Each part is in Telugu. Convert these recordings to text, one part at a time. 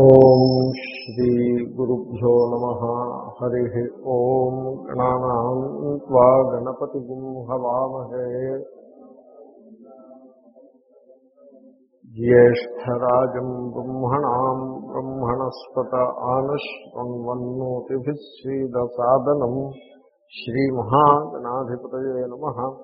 ఓం శ్రీ గురుభ్యో నమ. హరి ఓం గణానాం త్వా గణపతి హవామహే. జ్యేష్టరాజం బ్రహ్మణాం బ్రహ్మణస్పత ఆనశ్వన్వన్నోతిభిः శ్రీదసాదనం శ్రీమహాగణాధిపతయే నమ.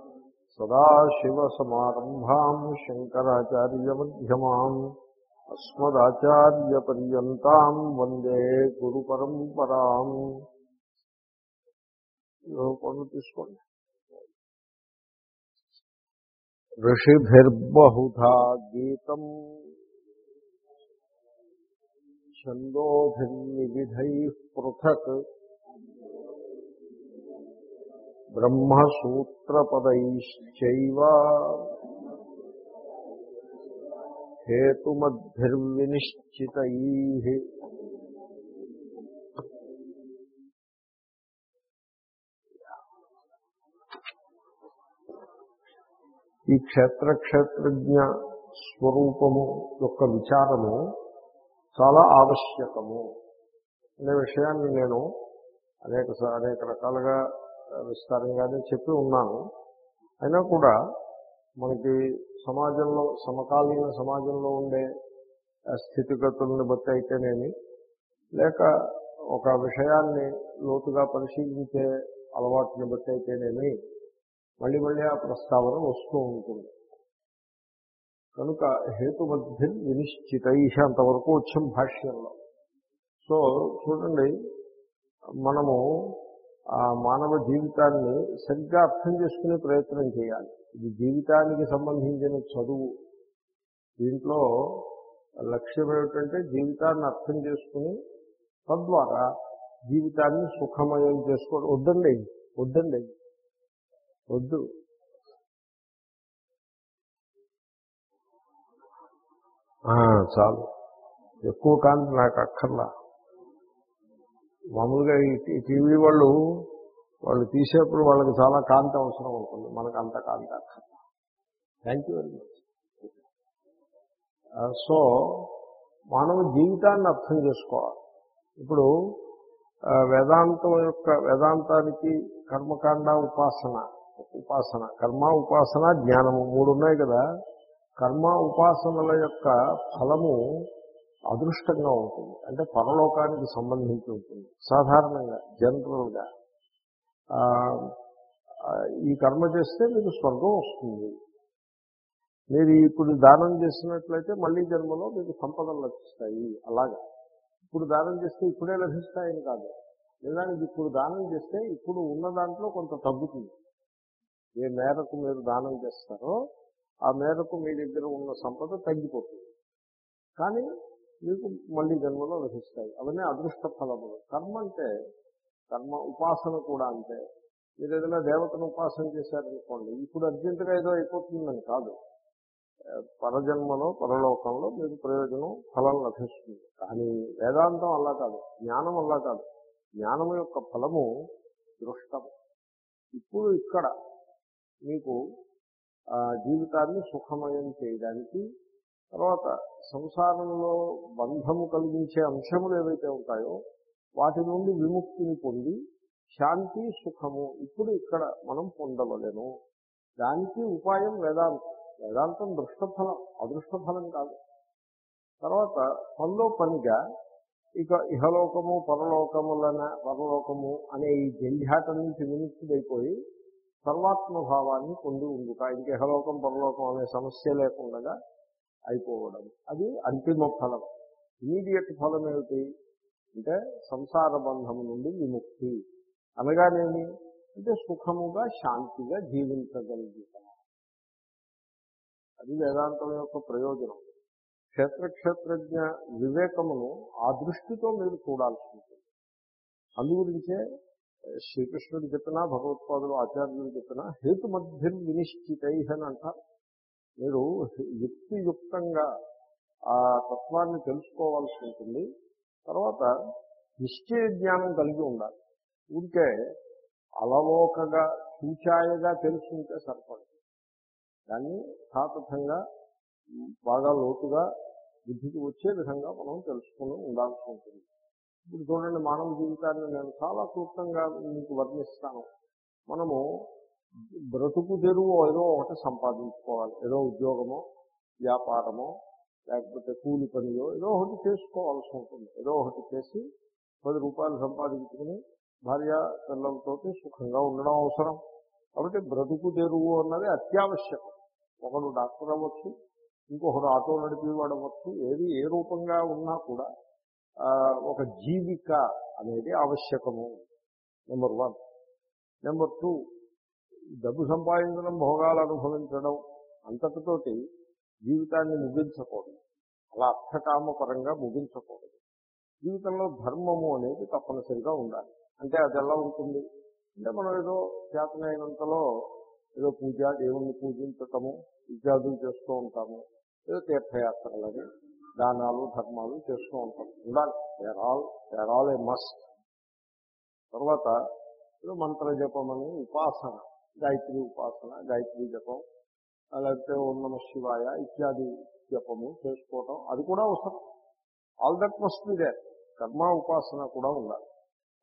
సదాశివసమారంభాం శంకరాచార్యమధ్యమాం. అస్మదాచార్యపర్యంతం వందే గురు పరంపరాం పనులు తీసుకోండి ఋషిభిర్బహుధా గీతం ఛందోభిర్నివిధై పృథక్ బ్రహ్మసూత్రపదైశ్చైవ హేతుమద్భిర్వినిశ్చితైः ఈ క్షేత్ర క్షేత్రజ్ఞ స్వరూపము యొక్క విచారము చాలా ఆవశ్యకము అనే విషయాన్ని నేను అనేక అనేక రకాలుగా విస్తారంగానే చెప్పి ఉన్నాను. అయినా కూడా మనకి సమాజంలో సమకాలీన సమాజంలో ఉండే స్థితిగతులను బట్టి అయితేనేమి లేక ఒక విషయాన్ని లోతుగా పరిశీలించే అలవాటుని బట్టి అయితేనేమి మళ్ళీ మళ్ళీ ఆ ప్రస్తావన వస్తూ ఉంటుంది. కనుక హేతుమధ్య వినిశ్చిత అంతవరకు వచ్చాం భాష్యంలో. సో చూడండి మనము ఆ మానవ జీవితాన్ని సరిగ్గా అర్థం చేసుకునే ప్రయత్నం చేయాలి. ఇది జీవితానికి సంబంధించిన చదువు. దీంట్లో లక్ష్యం ఏమిటంటే జీవితాన్ని అర్థం చేసుకుని తద్వారా జీవితాన్ని సుఖమయం చేసుకోవడం. వద్దండి వద్దండి. వద్దు. చాలు. ఎక్కువ కాంతి నాకు అక్కర్లా. మామూలుగా ఈ టీవీ వాళ్ళు వాళ్ళు తీసేప్పుడు వాళ్ళకి చాలా కాంతి అవసరం ఉంటుంది మనకు అంత కాంతి అక్కర్లా thank you very much so మానవ జీవితాన్ని అర్థం చేసుకోవాలి. ఇప్పుడు uh, వేదాంతం యొక్క వేదాంతానికి కర్మకాండ ఉపాసన ఉపాసన కర్మ ఉపాసన జ్ఞానము మూడు ఉన్నాయి కదా. కర్మ ఉపాసనల యొక్క ఫలము అదృష్టంగా ఉంటుంది. అంటే పరలోకానికి సంబంధించి ఉంటుంది. సాధారణంగా జనరల్గా ఈ కర్మ చేస్తే మీకు స్వర్గం వస్తుంది. మీరు ఇప్పుడు దానం చేసినట్లయితే మళ్ళీ జన్మలో మీకు సంపదలు లభిస్తాయి. అలాగా. ఇప్పుడు దానం చేస్తే ఇప్పుడే లభిస్తాయని కాదు. నిజానికి ఇప్పుడు దానం చేస్తే ఇప్పుడు ఉన్న దాంట్లో కొంత తగ్గుతుంది. ఏ మేరకు మీరు దానం చేస్తారో ఆ మేరకు మీ దగ్గర ఉన్న సంపద తగ్గిపోతుంది. కానీ మీకు మళ్ళీ జన్మలో లభిస్తాయి. అవన్నీ అదృష్ట ఫలములు. కర్మ అంటే కర్మ ఉపాసన కూడా అంటే మీరు ఏదైనా దేవతను ఉపాసన చేశారనుకోండి ఇప్పుడు అర్జెంటుగా ఏదో అయిపోతుందని కాదు. పరజన్మలో పరలోకంలో మీకు ప్రయోజనం ఫలం లభిస్తుంది. కానీ వేదాంతం అలా కాదు జ్ఞానం అలా కాదు. జ్ఞానం యొక్క ఫలము దృష్టం. ఇప్పుడు ఇక్కడ మీకు జీవితాన్ని సుఖమయం చేయడానికి తర్వాత సంసారంలో బంధము కలిగించే అంశములు ఏవైతే ఉంటాయో వాటి నుండి విముక్తిని పొంది శాంతి సుఖము ఇప్పుడు ఇక్కడ మనం పొందవలను. దానికి ఉపాయం వేదాంతం. వేదాంతం దృష్టఫలం అదృష్టఫలం కాదు. తర్వాత పనిలో పనిగా ఇక ఇహలోకము పరలోకములన పరలోకము అనే ఈ జంఝాట నుంచి విముక్తుడైపోయి సర్వాత్మభావాన్ని పొంది ఉండుట ఇంక ఇహలోకం పరలోకం అనే సమస్య లేకుండా అయిపోవడం. అది అంతిమ ఫలం. ఇమీడియట్ ఫలం ఏమిటి? అంటే సంసార బంధము నుండి విముక్తి. అనగానేమి? అంటే సుఖముగా శాంతిగా జీవించగలుగుతాం. అది వేదాంతం యొక్క ప్రయోజనం. క్షేత్రక్షేత్రజ్ఞ వివేకమును ఆ దృష్టితో మీరు చూడాల్సి ఉంటుంది. అందుగురించే శ్రీకృష్ణుడు చెప్పినా భగవత్పాదులు ఆచార్యులు చెప్పినా హేతుమధ్యం వినిశ్చితై అని అంటారు. మీరు యుక్తియుక్తంగా ఆ తత్వాన్ని తెలుసుకోవాల్సి ఉంటుంది. తర్వాత నిశ్చయ జ్ఞానం కలిగి ఉండాలి. ఊరికే అలవోకగా సూచాయగా తెలుసుకుంటే సరిపడదు. దాన్ని యథాతథంగా బాగా లోతుగా బుద్ధికి వచ్చే విధంగా మనం తెలుసుకుని ఉండాల్సి ఉంటుంది. ఇప్పుడు చూడండి మానవ జీవితాన్ని నేను చాలా క్లుప్తంగా మీకు వర్ణిస్తాను. మనము బ్రతుకు తెరువు ఏదో ఒకటి సంపాదించుకోవాలి. ఏదో ఉద్యోగమో వ్యాపారమో లేకపోతే కూలి పనియో ఏదో ఒకటి చేసుకోవాల్సి ఉంటుంది. ఏదో ఒకటి చేసి పది రూపాయలు సంపాదించుకుని భార్య పిల్లలతోటి సుఖంగా ఉండడం అవసరం. కాబట్టి బ్రతుకు తెరువు అన్నది అత్యావశ్యకం ఒకడు డాక్టర్ అవ్వచ్చు ఇంకొకడు ఆటో నడిపేవాడు అవ్వచ్చు ఏది ఏ రూపంగా ఉన్నా కూడా ఒక జీవిక అనేది ఆవశ్యకము. నెంబర్ వన్ నెంబర్ టూ డబ్బు సంపాదించడం భోగాలు అనుభవించడం అంతటితోటి జీవితాన్ని ముగించకూడదు. అలా అర్థకామ పరంగా ముగించకూడదు. జీవితంలో ధర్మము అనేది తప్పనిసరిగా ఉండాలి. అంటే అది ఎలా ఉంటుంది? అంటే మనం ఏదో చేతనైనంతలో ఏదో పూజ దేవుణ్ణి పూజించటము ఇత్యాదులు చేస్తూ ఉంటాము. ఏదో తీర్థయాత్రలని దానాలు ధర్మాలు చేస్తూ ఉంటాం. ఉండాలి. There all there all a must తర్వాత ఏదో మంత్ర జపం అని ఉపాసన గాయత్రి ఉపాసన గాయత్రి జపం లేకపోతే ఓం నమ శివాయ ఇత్యాది జపము చేసుకోవటం అది కూడా అవసరం. All that must be they కర్మ ఉపాసన కూడా ఉండాలి.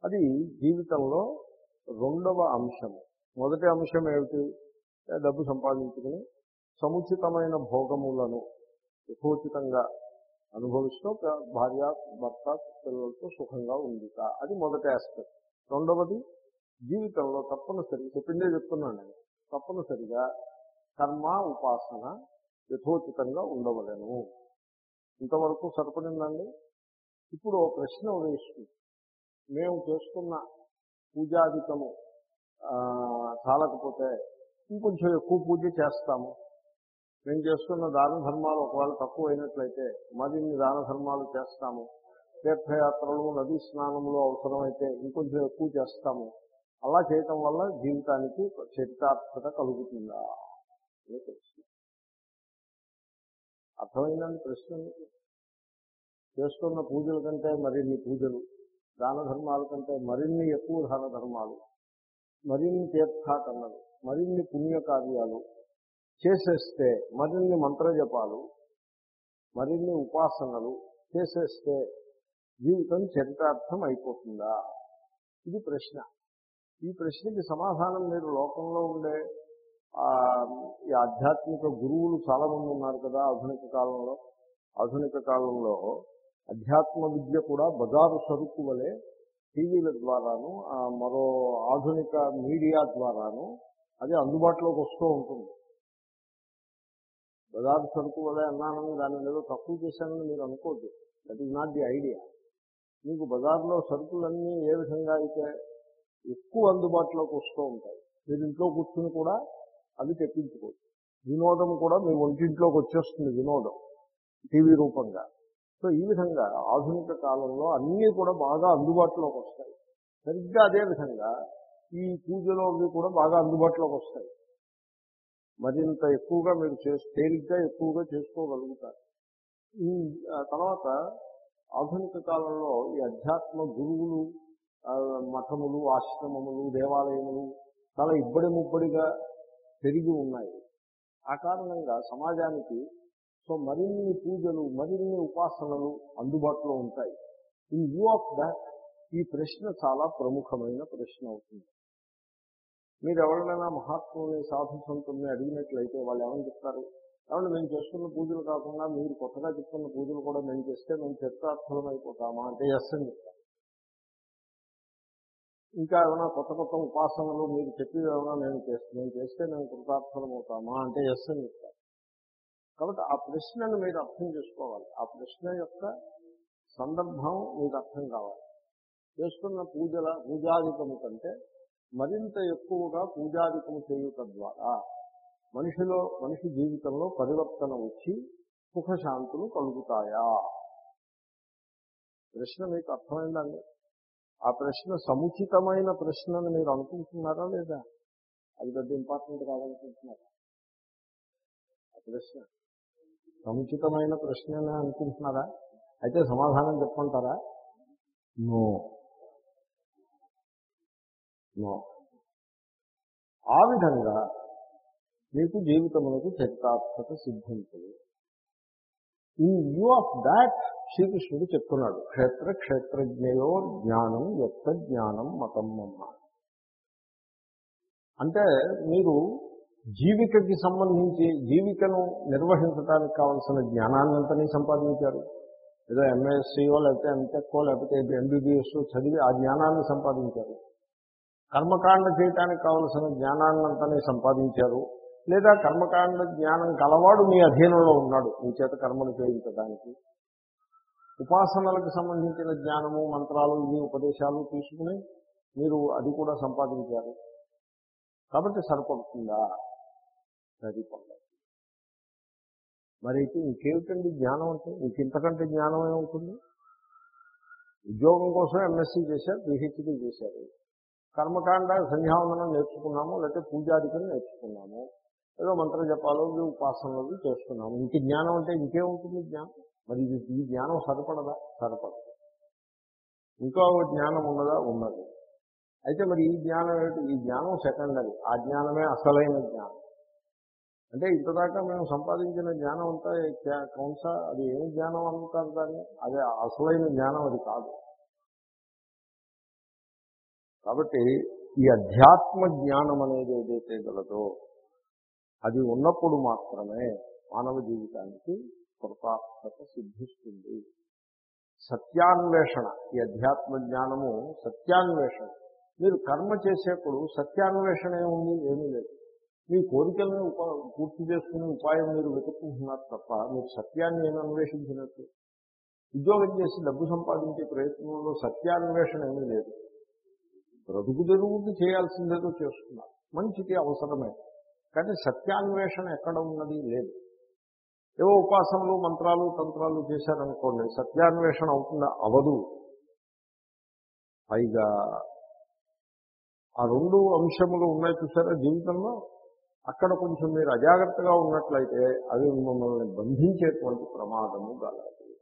అది జీవితంలో రెండవ అంశము. మొదటి అంశం ఏమిటి? డబ్బు సంపాదించుకుని సముచితమైన భోగములను యథోచితంగా అనుభవిస్తూ భార్య భర్త పిల్లలతో సుఖంగా ఉందిట అది మొదటి ఆస్పెక్ట్ రెండవది జీవితంలో తప్పనిసరిగా చెప్పిందే చెప్తున్నాను నేను. తప్పనిసరిగా కర్మ ఉపాసన యథోచితంగా ఉండవలను. ఇంతవరకు సరిపడిందండి? ఇప్పుడు ఓ ప్రశ్న ఉదయిస్తుంది మేము చేసుకున్న పూజాధికము చాలకపోతే ఇంకొంచెం ఎక్కువ పూజ చేస్తాము. మేము చేస్తున్న దాన ధర్మాలు ఒకవేళ తక్కువ అయినట్లయితే మరిన్ని దాన ధర్మాలు చేస్తాము. తీర్థయాత్రలు నదీ స్నానములు అవసరమైతే ఇంకొంచెం ఎక్కువ చేస్తాము. అలా చేయటం వల్ల జీవితానికి చరితార్థత కలుగుతుందా? అని ప్రశ్న. అర్థమైందండి ప్రశ్న మీకు? చేస్తున్న పూజల కంటే మరిన్ని పూజలు దాన ధర్మాల కంటే మరిన్ని ఎక్కువ దాన ధర్మాలు మరిన్ని తీర్థాటనలు మరిన్ని పుణ్యకార్యాలు చేసేస్తే మరిన్ని మంత్రజపాలు మరిన్ని ఉపాసనలు చేసేస్తే జీవితం చరితార్థం అయిపోతుందా? ఇది ప్రశ్న. ఈ ప్రశ్నకి సమాధానం మీరు లోకంలో ఉండే ఈ ఆధ్యాత్మిక గురువులు చాలా మంది ఉన్నారు కదా ఆధునిక కాలంలో. ఆధునిక కాలంలో అధ్యాత్మ విద్య కూడా బజారు సరుకు వలె టీవీల ద్వారాను మరో ఆధునిక మీడియా ద్వారాను అది అందుబాటులోకి వస్తూ ఉంటుంది. బజారు సరుకు వలె అన్నానని దాన్ని ఏదో తక్కువ చేశానని మీరు అనుకోవద్దు that is not the idea మీకు బజార్లో సరుకులన్నీ ఏ విధంగా అయితే ఎక్కువ అందుబాటులోకి వస్తూ ఉంటాయి. మీరు ఇంట్లో కూర్చుని కూడా అవి తెప్పించుకోవచ్చు. వినోదం కూడా మీ ఒంటింట్లోకి వచ్చేస్తుంది వినోదం టీవీ రూపంగా. సో ఈ విధంగా ఆధునిక కాలంలో అన్నీ కూడా బాగా అందుబాటులోకి వస్తాయి. సరిగ్గా అదే విధంగా ఈ పూజలో అవి కూడా బాగా అందుబాటులోకి వస్తాయి. మరింత ఎక్కువగా మీరు చేసి తేలిగ్గా ఎక్కువగా చేసుకోగలుగుతారు. ఈ తర్వాత ఆధునిక కాలంలో ఈ అధ్యాత్మ గురువులు మఠములు ఆశ్రమములు దేవాలయములు చాలా ఇబ్బడి ముబ్బడిగా పెరిగి ఉన్నాయి. ఆ కారణంగా సమాజానికి సో మరిన్ని పూజలు మరిన్ని ఉపాసనలు అందుబాటులో ఉంటాయి. ఇన్ వ్యూ ఆఫ్ దాట్ ఈ ప్రశ్న చాలా ప్రముఖమైన ప్రశ్న అవుతుంది. మీరు ఎవరినైనా మహాత్ముని సాధు సంతుల్ని అడిగినట్లయితే వాళ్ళు ఏమని చెప్తారు? కాబట్టి మేము చేస్తున్న పూజలు కాకుండా మీరు కొత్తగా చెప్తున్న పూజలు కూడా మేము చేస్తే మేము చరిత్రార్థులం అయిపోతామా అంటే ఎస్ అని చెప్తారు. ఇంకా ఏమైనా కొత్త కొత్త ఉపాసనలు మీరు చెప్పి ఏమైనా నేను చేస్తే నేను చేస్తే మేము కృతార్థమవుతామా అంటే ఎస్ అని చెప్తాను కాబట్టి ఆ ప్రశ్నను మీరు అర్థం చేసుకోవాలి. ఆ ప్రశ్న యొక్క సందర్భం మీకు అర్థం కావాలి. చేస్తున్న పూజల పూజాధికము కంటే మరింత ఎక్కువగా పూజాధికము చేయుట ద్వారా మనిషిలో మనిషి జీవితంలో పరివర్తన వచ్చి సుఖశాంతులు కలుగుతాయా? ప్రశ్న మీకు అర్థమైందండి ఆ ప్రశ్న సముచితమైన ప్రశ్న అని మీరు అనుకుంటున్నారా లేదా? అది పెద్ద ఇంపార్టెంట్ కాదనుకుంటున్నారా ఆ ప్రశ్న. సముచితమైన ప్రశ్ననే అనుకుంటున్నారా? అయితే సమాధానం చెప్పంటారా నో. నో. ఆ విధంగా మీకు జీవితములకు చరితార్థత సిద్ధించదు. ఇన్ వ్యూ ఆఫ్ దాట్ శ్రీకృష్ణుడు చెప్తున్నాడు. క్షేత్ర క్షేత్రజ్ఞయో జ్ఞానం యొక్క జ్ఞానం మతం అమ్మ అంటే మీరు జీవికకి సంబంధించి జీవికను నిర్వహించడానికి కావలసిన జ్ఞానాన్నంతని సంపాదించారు. ఏదో ఎంఎస్సీఓ లేకపోతే ఎంటెక్కో లేకపోతే ఎంబీబీఎస్ చదివి ఆ జ్ఞానాన్ని సంపాదించారు. కర్మకాండ చేయటానికి కావలసిన జ్ఞానాన్నంతని సంపాదించారు. లేదా కర్మకాండ జ్ఞానం కలవాడు మీ అధీనంలో ఉన్నాడు. మీ చేత కర్మలు చేయించడానికి. ఉపాసనలకు సంబంధించిన జ్ఞానము మంత్రాలు ఇవి ఉపదేశాలు తీసుకుని మీరు అది కూడా సంపాదించారు. కాబట్టి సరిపడుతుందా? సరిపడదు మరి అయితే ఇంకేమిటండి జ్ఞానం అంటే? ఇంతకంటే జ్ఞానం ఏముంటుంది? ఉద్యోగం కోసం ఎంఎస్సీ చేశారు పిహెచ్డీ చేశారు. కర్మకాండ సంధ్యావందనం నేర్చుకున్నాము లేకపోతే పూజాధికం నేర్చుకున్నాము. ఏదో మంత్ర జపాలు ఇవి ఉపాసనలు చేస్తున్నాము. ఇంక జ్ఞానం అంటే ఇంకేముంటుంది జ్ఞానం? మరి ఇది ఈ జ్ఞానం సరిపడదా? సరిపడదు. ఇంకో జ్ఞానం ఉన్నదా? ఉన్నది. అయితే మరి ఈ జ్ఞానం ఏమిటి? ఈ జ్ఞానం సెకండరీ. ఆ జ్ఞానమే అసలైన జ్ఞానం. అంటే ఇంతదాకా మేము సంపాదించిన జ్ఞానం అంతా క్యా- కౌన్సా అది ఏం జ్ఞానం అంటారు దాన్ని? అదే అసలైన జ్ఞానం అది కాదు. కాబట్టి ఈ అధ్యాత్మ జ్ఞానం అనేది ఏదైతే గలదో అది ఉన్నప్పుడు మాత్రమే మానవ జీవితానికి కృతార్థత సిద్ధిస్తుంది. సత్యాన్వేషణ ఈ అధ్యాత్మ జ్ఞానము సత్యాన్వేషణ. మీరు కర్మ చేసేప్పుడు సత్యాన్వేషణ ఏముంది? ఏమీ లేదు. మీ కోరికలను పూర్తి చేసుకునే ఉపాయం మీరు వెతుక్కుంటున్నారు తప్ప మీరు సత్యాన్ని ఏమి అన్వేషించినట్టు? ఉద్యోగం చేసి డబ్బు సంపాదించే ప్రయత్నంలో సత్యాన్వేషణ ఏమీ లేదు. బ్రతుకు తెరుగుకి చేయాల్సిందేదో చేస్తున్నారు. మంచిది అవసరమే. కానీ సత్యాన్వేషణ ఎక్కడ ఉన్నది? లేదు. ఏవో ఉపాసనలు మంత్రాలు తంత్రాలు చేశారనుకోండి సత్యాన్వేషణ అవుతుందా? అవదు. పైగా ఆ రెండు అంశములు ఉన్నాయి చూసారా జీవితంలో? అక్కడ కొంచెం మీరు అజాగ్రత్తగా ఉన్నట్లయితే అవి మిమ్మల్ని బంధించేటువంటి ప్రమాదము గలదు.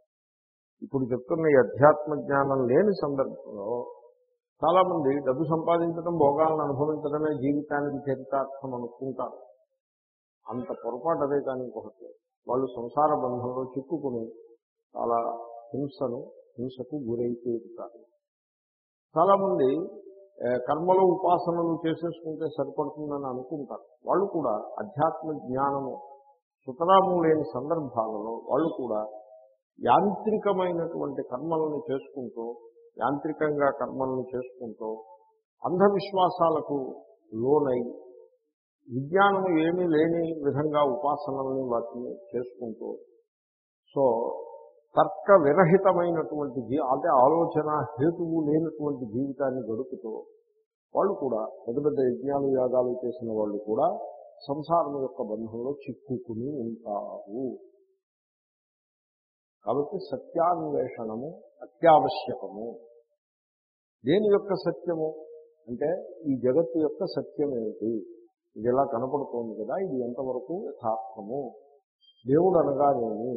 ఇప్పుడు చెప్తున్న ఈ అధ్యాత్మ జ్ఞానం లేని సందర్భంలో చాలామంది డబ్బు సంపాదించడం భోగాలను అనుభవించడమే జీవితానికి చరితార్థం అనుకుంటారు. అంత పొరపాటు అదే కానీ ఇంకొకటి. వాళ్ళు సంసార బంధంలో చిక్కుకుని చాలా హింసను హింసకు గురై తీరుతారు చాలామంది కర్మలు ఉపాసనలు చేసేసుకుంటే సరిపడుతుందని అనుకుంటారు. వాళ్ళు కూడా అధ్యాత్మ జ్ఞానము సుతరాము లేని సందర్భాలలో వాళ్ళు కూడా యాంత్రికమైనటువంటి కర్మలను చేసుకుంటూ యాంత్రికంగా కర్మలను చేసుకుంటూ అంధవిశ్వాసాలకు లోనై విజ్ఞానము ఏమీ లేని విధంగా ఉపాసనల్ని వాటిని చేసుకుంటూ సో తర్క విరహితమైనటువంటి జీ అంటే ఆలోచన హేతువు లేనటువంటి జీవితాన్ని గడుపుతూ వాళ్ళు కూడా పెద్ద పెద్ద యజ్ఞాలు యాగాలు చేసిన వాళ్ళు కూడా సంసారం యొక్క బంధంలో చిక్కుకుని ఉంటారు. కాబట్టి సత్యాన్వేషణము అత్యావశ్యకము. దేని యొక్క సత్యము? అంటే ఈ జగత్తు యొక్క సత్యం ఏమిటి ఇది ఇలా కనపడుతోంది కదా? ఇది ఎంతవరకు యథార్థము? దేవుడు అనగానేమి?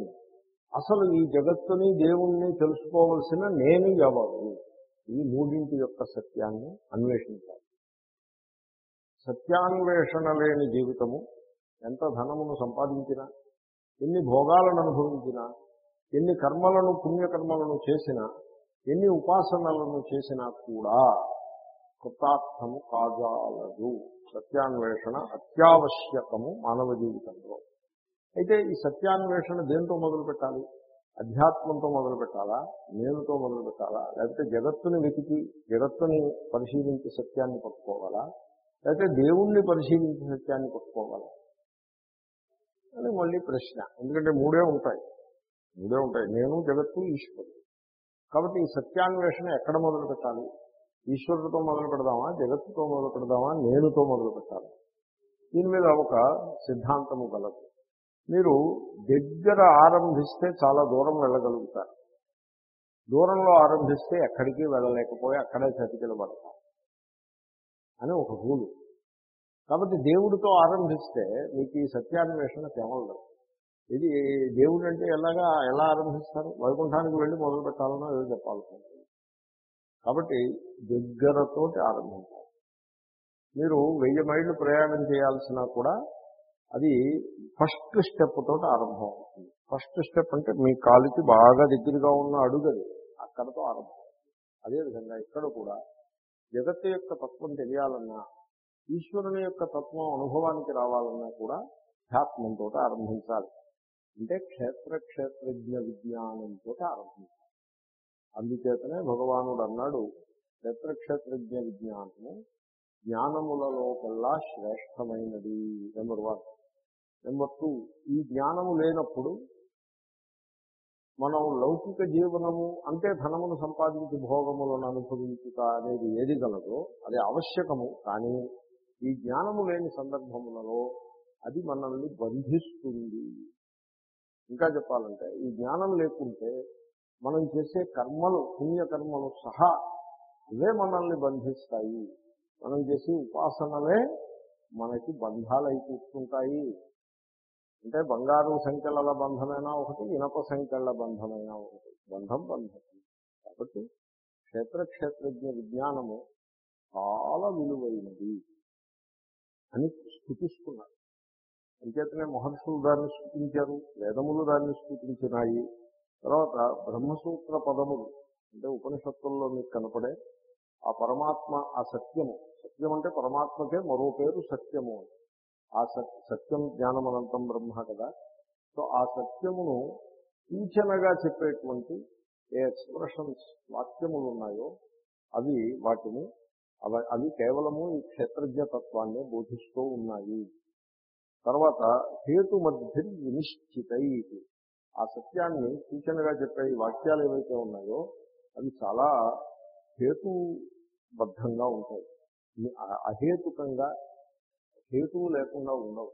అసలు ఈ జగత్తుని దేవుణ్ణి తెలుసుకోవలసిన నేను ఎవరు? ఈ మూడింటి యొక్క సత్యాన్ని అన్వేషించాలి. సత్యాన్వేషణ లేని జీవితము ఎంత ధనమును సంపాదించినా ఎన్ని భోగాలను అనుభవించినా ఎన్ని కర్మలను పుణ్యకర్మలను చేసినా ఎన్ని ఉపాసనలను చేసినా కూడా కృతార్థము కాజాలదు. సత్యాన్వేషణ అత్యావశ్యకము మానవ జీవితంలో. అయితే ఈ సత్యాన్వేషణ దేంతో మొదలు పెట్టాలి? అధ్యాత్మంతో మొదలు పెట్టాలా? నేనుతో మొదలు పెట్టాలా? లేకపోతే జగత్తుని వెతికి జగత్తుని పరిశీలించి సత్యాన్ని పట్టుకోవాలా? లేకపోతే దేవుణ్ణి పరిశీలించి సత్యాన్ని పట్టుకోవాలా? అని మళ్ళీ ప్రశ్న. ఎందుకంటే మూడే ఉంటాయి. మూడే ఉంటాయి. నేను జగత్తు ఈశ్వరుడు. కాబట్టి ఈ సత్యాన్వేషణ ఎక్కడ మొదలు పెట్టాలి? ఈశ్వరుడితో మొదలు పెడదామా? జగత్తుతో మొదలు పెడదామా? నేనుతో మొదలు పెట్టాలి. దీని మీద ఒక సిద్ధాంతము గలదు. మీరు దగ్గర ఆరంభిస్తే చాలా దూరం వెళ్ళగలుగుతారు. దూరంలో ఆరంభిస్తే ఎక్కడికి వెళ్ళలేకపోయి అక్కడే చతికిలబడతారు అని ఒక రూలు. కాబట్టి దేవుడితో ఆరంభిస్తే మీకు ఈ సత్యాన్వేషణ తెమలదు ఇది దేవుడు అంటే ఎలాగా ఎలా ఆరంభిస్తారు? వైకుంఠానికి వెళ్ళి మొదలు పెట్టాలనో ఏదో చెప్పాల్సింది కాబట్టి దగ్గరతోటి ఆరంభించాలి. మీరు వెయ్యి మైళ్ళు ప్రయాణం చేయాల్సినా కూడా అది ఫస్ట్ స్టెప్ తోటి ఆరంభం అవుతుంది. ఫస్ట్ స్టెప్ అంటే మీ కాలికి బాగా దగ్గరగా ఉన్న అడుగది అక్కడతో ఆరంభం. అదేవిధంగా ఇక్కడ కూడా జగత్తు యొక్క తత్వం తెలియాలన్నా ఈశ్వరుని యొక్క తత్వం అనుభవానికి రావాలన్నా కూడా ధ్యాత్మంతో ఆరంభించాలి. అంటే క్షేత్ర క్షేత్రజ్ఞ విజ్ఞానంతో ఆరంభించాలి అందుచేతనే భగవానుడు అన్నాడు క్షేత్రక్షేత్రజ్ఞ విజ్ఞానము జ్ఞానములలోకెల్లా శ్రేష్టమైనది నెంబర్ వన్. నెంబర్ టూ ఈ జ్ఞానము లేనప్పుడు మనం లౌకిక జీవనము అంటే ధనమును సంపాదించి భోగములను అనుభవించుట అనేది ఏది గలదో అది ఆవశ్యకము కానీ ఈ జ్ఞానము లేని సందర్భములలో అది మనల్ని బంధిస్తుంది. ఇంకా చెప్పాలంటే ఈ జ్ఞానం లేకుంటే మనం చేసే కర్మలు పుణ్యకర్మలు సహా ఇవే మనల్ని బంధిస్తాయి. మనం చేసే ఉపాసనలే మనకి బంధాలు కూర్చుంటాయి. అంటే బంగారు సంఖ్యల బంధమైనా ఒకటి ఇనప సంఖ్యల బంధమైనా ఒకటి. బంధం బంధం. కాబట్టి క్షేత్రక్షేత్రజ్ఞ విజ్ఞానము చాలా విలువైనది అని స్థుతిస్తున్నారు. అంచేతనే మహర్షులు దాన్ని స్థుతించారు వేదములు దాన్ని స్థుతించినాయి తర్వాత బ్రహ్మసూత్ర పదములు అంటే ఉపనిషత్తుల్లో మీకు కనపడే ఆ పరమాత్మ ఆ సత్యము. సత్యం అంటే పరమాత్మకే మరో పేరు సత్యము ఆ సత్ సత్యం జ్ఞానమనంతం బ్రహ్మ కదా. సో ఆ సత్యమును సూచనగా చెప్పేటువంటి ఏ ఎక్స్ప్రెషన్స్ వాక్యములు ఉన్నాయో అవి వాటిని అవి అవి కేవలము ఈ క్షేత్రజ్ఞ తత్వాన్ని బోధిస్తూ ఉన్నాయి. తర్వాత హేతు మధ్య వినిశ్చితై ఆ సత్యాన్ని సూచనగా చెప్పే ఈ వాక్యాలు ఏవైతే ఉన్నాయో అవి చాలా హేతుబద్ధంగా ఉంటాయి. అహేతుకంగా హేతువు లేకుండా ఉండవు.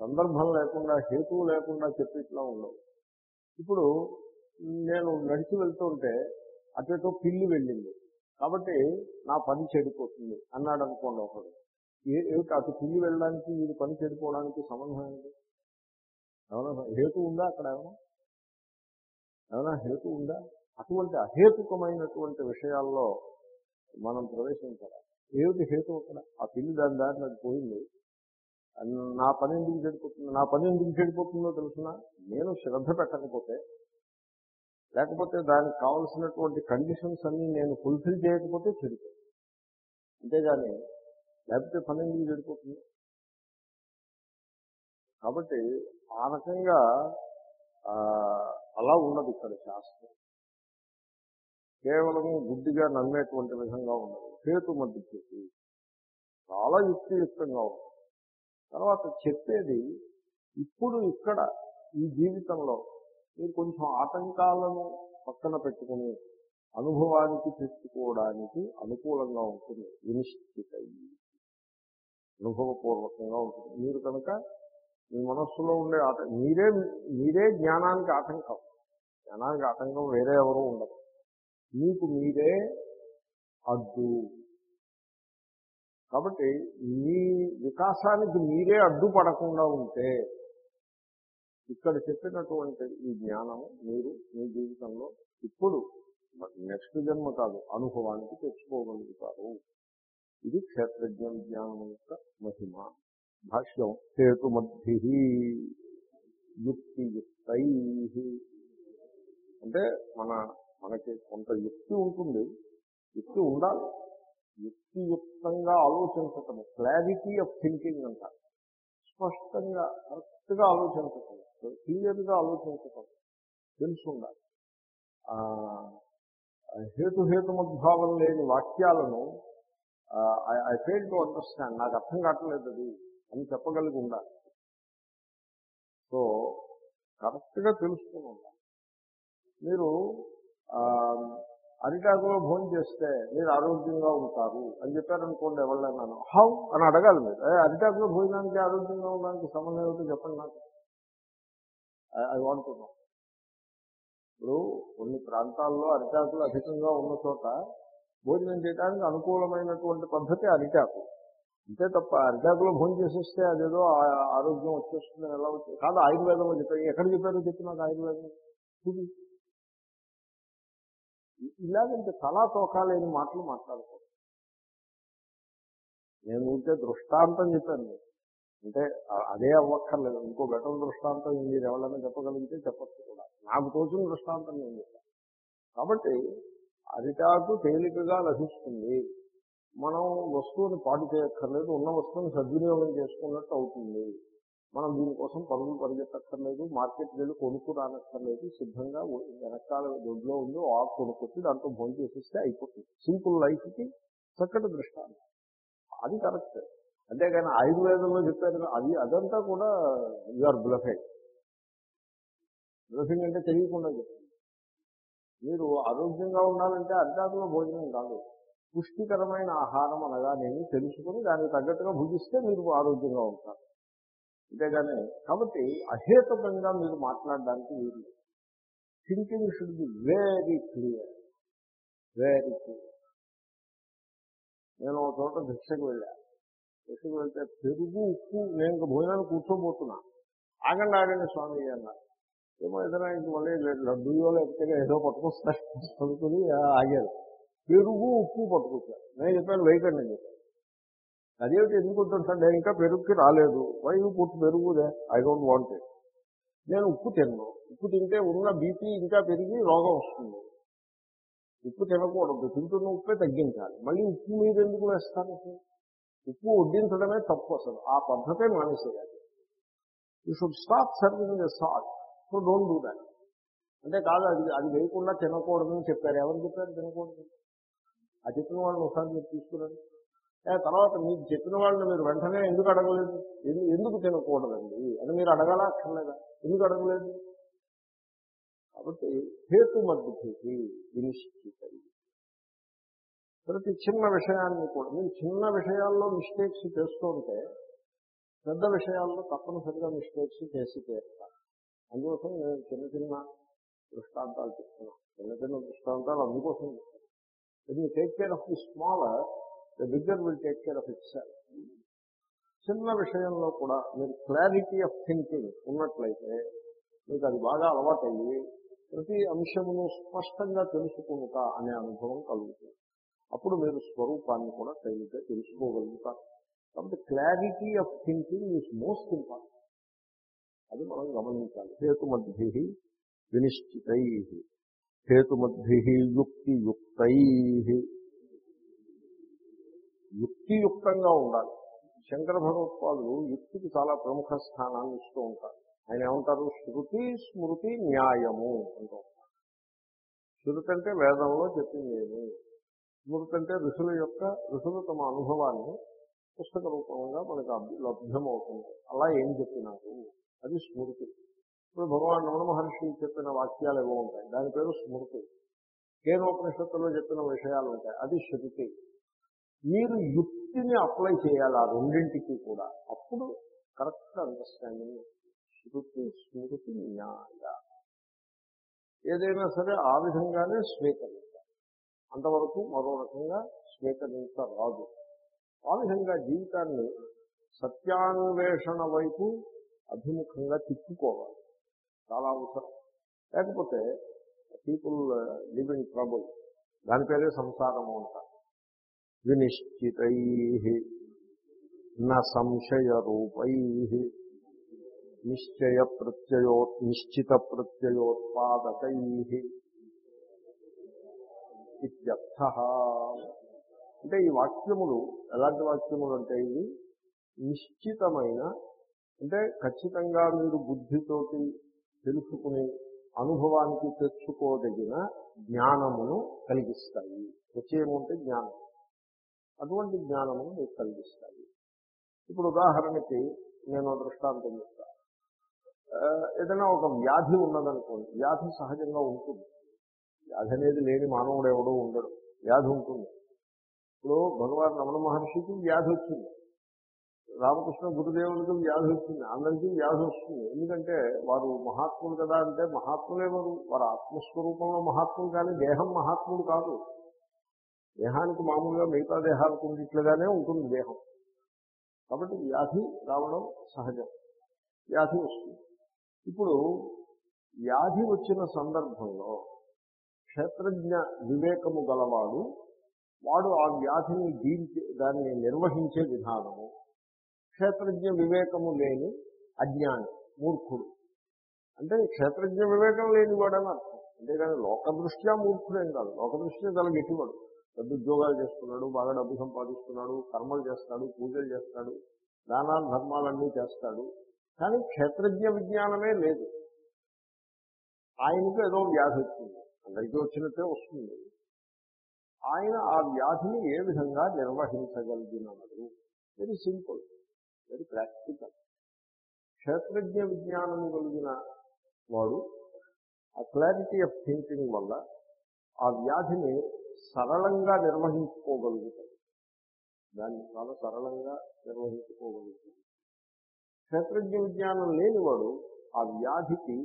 సందర్భం లేకుండా హేతువు లేకుండా చెప్పిట్లా ఉండవు. ఇప్పుడు నేను నడిచి వెళ్తుంటే అటుతో పిల్లి వెళ్ళింది. కాబట్టి నా పని చెడిపోతుంది అన్నాడు అనుకోండి ఒకడు. ఏమిటి అటు పిల్లి వెళ్ళడానికి వీడు పని చెడిపోవడానికి సంబంధం ఏంటి? ఏమైనా హేతు ఉందా అక్కడ ఏమైనా ఏమైనా హేతు ఉందా? అటువంటి అహేతుకమైనటువంటి విషయాల్లో మనం ప్రవేశించాలి. ఏమిటి హేతు అక్కడ? ఆ పిల్లి దాని దారిని నాకు పోయింది. నా పని ఎందుకు చెడిపోతుంది? నా పని ఎందుకు చెడిపోతుందో తెలుసిన? నేను శ్రద్ధ పెట్టకపోతే లేకపోతే దానికి కావలసినటువంటి కండిషన్స్ అన్ని నేను ఫుల్ఫిల్ చేయకపోతే చెడిపోతుంది. అంతేగాని లేకపోతే పని ఎందుకు చెడిపోతుంది కాబట్టి ఆ రకంగా అలా ఉన్నది ఇక్కడ శాస్త్రం. కేవలము గుడ్డిగా నమ్మేటువంటి విధంగా ఉన్నది హేతు మధ్య చెప్పి చాలా యుక్తియుక్తంగా ఉంటుంది తర్వాత చెప్పేది ఇప్పుడు ఇక్కడ ఈ జీవితంలో మీరు కొంచెం ఆటంకాలను పక్కన పెట్టుకుని అనుభవానికి తెచ్చుకోవడానికి అనుకూలంగా ఉంటుంది. వినిశ్చిత అనుభవపూర్వకంగా ఉంటుంది. మీరు కనుక మీ మనస్సులో ఉండే ఆట మీరే మీరే జ్ఞానానికి ఆటంకం. జ్ఞానానికి ఆటంకం వేరే ఎవరు ఉండదు మీకు మీరే అడ్డు. కాబట్టి మీ వికాసానికి మీరే అడ్డుపడకుండా ఉంటే ఇక్కడ చెప్పినటువంటి ఈ జ్ఞానం మీరు మీ జీవితంలో ఇప్పుడు నెక్స్ట్ జన్మ కాదు అనుభవానికి తెచ్చుకోగలుగుతారు. ఇది క్షేత్రజ్ఞ విజ్ఞానం యొక్క మహిమ. భాష్యం హేతుమద్భి యుక్తియుక్తై. అంటే మన మనకి కొంత యుక్తి ఉంటుంది. యుక్తి ఉండాలి. యుక్తియుక్తంగా ఆలోచించటము క్లారిటీ ఆఫ్ థింకింగ్ అంటారు స్పష్టంగా కరెక్ట్గా ఆలోచించటం క్లియర్గా ఆలోచించటం తెలుసు ఉండాలి. హేతుహేతుమద్భావం లేని వాక్యాలను ఐ ఫెయిల్ టు అండర్స్టాండ్ నాకు అర్థం కావట్లేదు అది అని చెప్పగలిగి ఉండాలి. సో కరెక్ట్గా తెలుసుకుని ఉండాలి. మీరు అరిటాకులో భోజనం చేస్తే మీరు ఆరోగ్యంగా ఉంటారు అని చెప్పారనుకోండి ఎవరినైనాను హౌ? అని అడగాలి మీరు. అరిటాకులో భోజనానికి ఆరోగ్యంగా ఉండడానికి సంబంధం ఏమిటో చెప్పండి నాకు. ఐ వాడుతున్నాం ఇప్పుడు కొన్ని ప్రాంతాల్లో అరిటాకులు అధికంగా ఉన్న చోట భోజనం చేయడానికి అనుకూలమైనటువంటి పద్ధతి అరిటాకు. అంతే తప్ప అరిటాకులో భోజనం చేసేస్తే అదేదో ఆరోగ్యం వచ్చేస్తుందని ఎలా వచ్చి? కాదు ఆయుర్వేదం చెప్పారు. ఎక్కడ చెప్పారో చెప్పి నాకు ఆయుర్వేదం. చూపి ఇలాగంటే చాలా తోకాలేని మాటలు మాట్లాడకూడదు నేను ఉంటే దృష్టాంతం చెప్పాను అంటే అదే అవ్వక్కర్లేదు. ఇంకో బెటర్ దృష్టాంతం మీరు ఎవరైనా చెప్పగలిగితే చెప్పచ్చు కూడా. నాకు తోచిన దృష్టాంతం నేను చెప్పాను. కాబట్టి అరిటాకు తేలికగా లభిస్తుంది. మనం వస్తువుని పాటు చేయక్కర్లేదు ఉన్న వస్తువుని సద్వినియోగం చేసుకున్నట్టు అవుతుంది. మనం దీనికోసం పరుగులు పరిగెత్తక్కర్లేదు మార్కెట్ వెళ్ళి కొనుక్కు రానక్కర్లేదు సిద్ధంగా వెనకాల దొడ్లో ఉండి ఆకు కొనుక్కొచ్చి దాంతో భోజనం చేసేస్తే అయిపోతుంది. సింపుల్ లైఫ్కి చక్కటి దృష్టాంతం. అది కరెక్ట్. అంతేగాని ఆయుర్వేదంలో చెప్పారు అది అదంతా కూడా యూఆర్ బ్లఫెడ్ బ్లఫింగ్ అంటే తెలియకుండా చెప్తుంది మీరు ఆరోగ్యంగా ఉండాలంటే అర్ధాకులో భోజనం కాదు. పుష్టికరమైన ఆహారం అనగానేమి తెలుసుకుని దానికి తగ్గట్టుగా భుజిస్తే మీరు ఆరోగ్యంగా ఉంటారు. అంతేగాని కాబట్టి అహేతుకంగా మీరు మాట్లాడడానికి వీలు thinking should be very clear very clear నేను ఒక చోట భిక్షకు వెళ్ళా. భిక్షకు వెళ్తే పెరుగు ఉప్పు నేను ఇంకా భోజనాన్ని కూర్చోబోతున్నా. ఆగండి ఆగండి స్వామి అన్నారు. ఏమో ఏదైనా ఇంక మళ్ళీ లడ్డూయో లేకపోతే ఏదో పట్టుకొస్తారు చదువుకుని ఆగారు. పెరుగు ఉప్పు పట్టుకొచ్చారు. నేను చెప్పాను వేయకండి అని చెప్పాను అదేమిటి? ఎందుకు వద్దంటాడు నేను ఇంకా పెరుగుకి రాలేదు. వై పుట్టు పెరుగుదే ఐ డోంట్ వాంట్ ఇట్ నేను ఉప్పు తిన్నాను ఉప్పు తింటే ఉన్న బీపీ ఇంకా పెరిగి రోగం వస్తుంది. ఉప్పు తినకూడదు. తింటున్న ఉప్పే తగ్గించాలి. మళ్ళీ ఉప్పు మీద ఎందుకు వేస్తాను ఉప్పు వడ్డించడమే తప్పు అసలు. ఆ పద్ధతే మానేసేయాలి. You should stop serving the salt so don't do that అంటే కాదు అది అది వేయకుండా తినకూడదని చెప్పారు. ఎవరు చెప్పారు తినకూడదు ఆ చెప్పిన వాళ్ళని ఒకసారి మీరు తీసుకురండి. తర్వాత మీకు చెప్పిన వాళ్ళని మీరు వెంటనే ఎందుకు అడగలేదు? ఎందుకు తినకూడదండి? అని మీరు అడగాలా? అక్కర్లేదా? ఎందుకు అడగలేదు? కాబట్టి హేతు మధ్యకి వినిశ్చిత ప్రతి చిన్న విషయాన్ని కూడా మీరు చిన్న విషయాల్లో మిస్టేక్స్ చేస్తూ ఉంటే పెద్ద విషయాల్లో తప్పనిసరిగా మిస్టేక్స్ చేసి తీరుతారు. అందుకోసం నేను చిన్న చిన్న దృష్టాంతాలు చెప్తున్నాను చిన్న చిన్న దృష్టాంతాలు అందుకోసం చెప్తున్నాను When you take care of the smaller, the bigger will take care చిన్న విషయంలో కూడా మీరు క్లారిటీ ఆఫ్ థింకింగ్ ఉన్నట్లయితే మీకు అది బాగా అలవాటయ్యి ప్రతి అంశమును స్పష్టంగా తెలుసుకుంటా అనే అనుభవం కలుగుతుంది. అప్పుడు మీరు స్వరూపాన్ని కూడా తేలిగ్గా తెలుసుకోగలుగుతారు. కాబట్టి clarity of thinking is most important అది మనం గమనించాలి. హేతుమద్భి వినిశ్చితై. హేతుమద్భి యుక్తియుక్తై. యుక్తియుక్తంగా ఉండాలి. శంకర భగవత్పాదులు యుక్తికి చాలా ప్రముఖ స్థానాన్ని ఇస్తూ ఉంటారు. ఆయన ఏమంటారు? శృతి స్మృతి న్యాయము అంటూ ఉంటారు. శృతి అంటే వేదంలో చెప్పింది ఏమి? స్మృతి అంటే ఋషుల యొక్క ఋషులు తమ అనుభవాన్ని పుస్తక రూపంగా మనకు లభ్యమవుతుంది. అలా ఏం చెప్పినారు? అది స్మృతి. ఇప్పుడు భగవాన్ రమణ మహర్షి చెప్పిన వాక్యాలు ఏవో ఉంటాయి. దాని పేరు స్మృతి. కేనోపనిషత్తులో చెప్పిన విషయాలు ఉంటాయి. అది శృతి. మీరు యుక్తిని అప్లై చేయాలి ఆ రెండింటికి కూడా. అప్పుడు కరెక్ట్ అండర్స్టాండింగ్ శృతి స్మృతి న్యాయ. ఏదైనా సరే ఆ విధంగానే స్వీకరించాలి. అంతవరకు మరో రకంగా స్వీకరించరాదు. ఆ విధంగా జీవితాన్ని సత్యాన్వేషణ వైపు అభిముఖంగా తిప్పుకోవాలి. చాలా అవసరం. లేకపోతే పీపుల్ లివ్ ఇన్ ట్రబుల్. దాని పేరే సంసారము అంటారు. వినిశ్చితై న సంశయ రూపై నిశ్చయ ప్రత్యయో నిశ్చిత ప్రత్యయోత్పాదకై ఇత్యర్థ. అంటే ఈ వాక్యములు ఎలాంటి వాక్యములు అంటే ఇవి? నిశ్చితమైన అంటే ఖచ్చితంగా మీరు బుద్ధితోటి తెలుసుకుని అనుభవానికి తెచ్చుకోదగిన జ్ఞానమును కలిగిస్తాయి. నిశ్చయం జ్ఞానం. అటువంటి జ్ఞానమును మీకు కలిగిస్తాయి. ఇప్పుడు ఉదాహరణకి నేను దృష్టాంతం చెప్తా. ఏదైనా ఒక వ్యాధి ఉన్నదనుకోండి వ్యాధి సహజంగా ఉంటుంది. వ్యాధి అనేది లేని మానవుడు ఎవడో ఉండడు. వ్యాధి ఉంటుంది. ఇప్పుడు భగవాన్ రమణ మహర్షికి వ్యాధి వచ్చింది. రామకృష్ణ గురుదేవులకి వ్యాధి వచ్చింది అందరికీ వ్యాధి వస్తుంది. ఎందుకంటే వారు మహాత్ములు కదా అంటే మహాత్ములేవారు వారు. ఆత్మస్వరూపంలో మహాత్ములు కానీ దేహం మహాత్ముడు కాదు. దేహానికి మామూలుగా మిగతా దేహాలకు ఉండిట్లుగానే ఉంటుంది దేహం. కాబట్టి వ్యాధి రావడం సహజం. వ్యాధి వస్తుంది. ఇప్పుడు వ్యాధి వచ్చిన సందర్భంలో క్షేత్రజ్ఞ వివేకము గలవాడు వాడు ఆ వ్యాధిని డీల్ దాన్ని నిర్వహించే విధానము క్షేత్రజ్ఞ వివేకము లేని అజ్ఞాని మూర్ఖుడు. అంటే క్షేత్రజ్ఞ వివేకం లేనివాడని అర్థం. అంతేకాని లోకదృష్ట్యా మూర్ఖుడేం కాదు. లోకదృష్ట్యా చాలా గట్టివాడు. పెద్ద ఉద్యోగాలు చేస్తున్నాడు బాగా డబ్బు సంపాదిస్తున్నాడు కర్మలు చేస్తాడు పూజలు చేస్తాడు దానాలు ధర్మాలన్నీ చేస్తాడు. కానీ క్షేత్రజ్ఞ విజ్ఞానమే లేదు. ఆయనకు ఏదో వ్యాధి వచ్చింది. అందరికీ వచ్చినట్టే వస్తుంది. ఆయన ఆ వ్యాధిని ఏ విధంగా నిర్వహించగలిగినాడు? వెరీ సింపుల్ వెరీ ప్రాక్టికల్ క్షేత్రజ్ఞ విజ్ఞానం కలిగిన వాడు ఆ క్లారిటీ ఆఫ్ థింకింగ్ వల్ల ఆ వ్యాధిని సరళంగా నిర్వహించుకోగలుగుతాడు. దాన్ని చాలా సరళంగా నిర్వహించుకోగలుగుతాడు. క్షేత్రజ్ఞ విజ్ఞానం లేనివాడు ఆ వ్యాధికి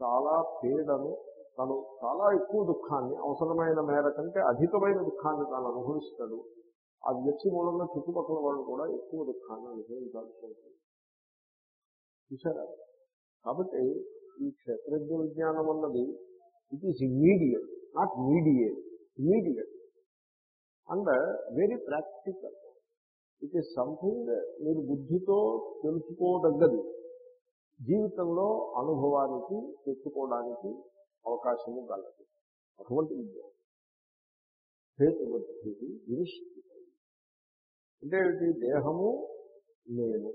చాలా పీడను తను చాలా ఎక్కువ దుఃఖాన్ని అవసరమైన మేర కంటే అధికమైన దుఃఖాన్ని తాను అనుభవిస్తాడు. ఆ వ్యక్తి మూలంగా చుట్టుపక్కల వాళ్ళు కూడా ఎక్కువ దుఃఖాన్ని అనుభవించాల్సి ఉంటుంది. చూసారా కాబట్టి ఈ క్షేత్రజ్ఞ విజ్ఞానం అన్నది it is immediate not mediate immediate and very practical it is something మీరు బుద్ధితో తెలుసుకోదగ్గది. జీవితంలో అనుభవానికి తెచ్చుకోవడానికి అవకాశము కలదు. అటువంటి విజ్ఞానం హేతుబద్ధి వినిష్టి. అంటే ఏమిటి దేహము నేను.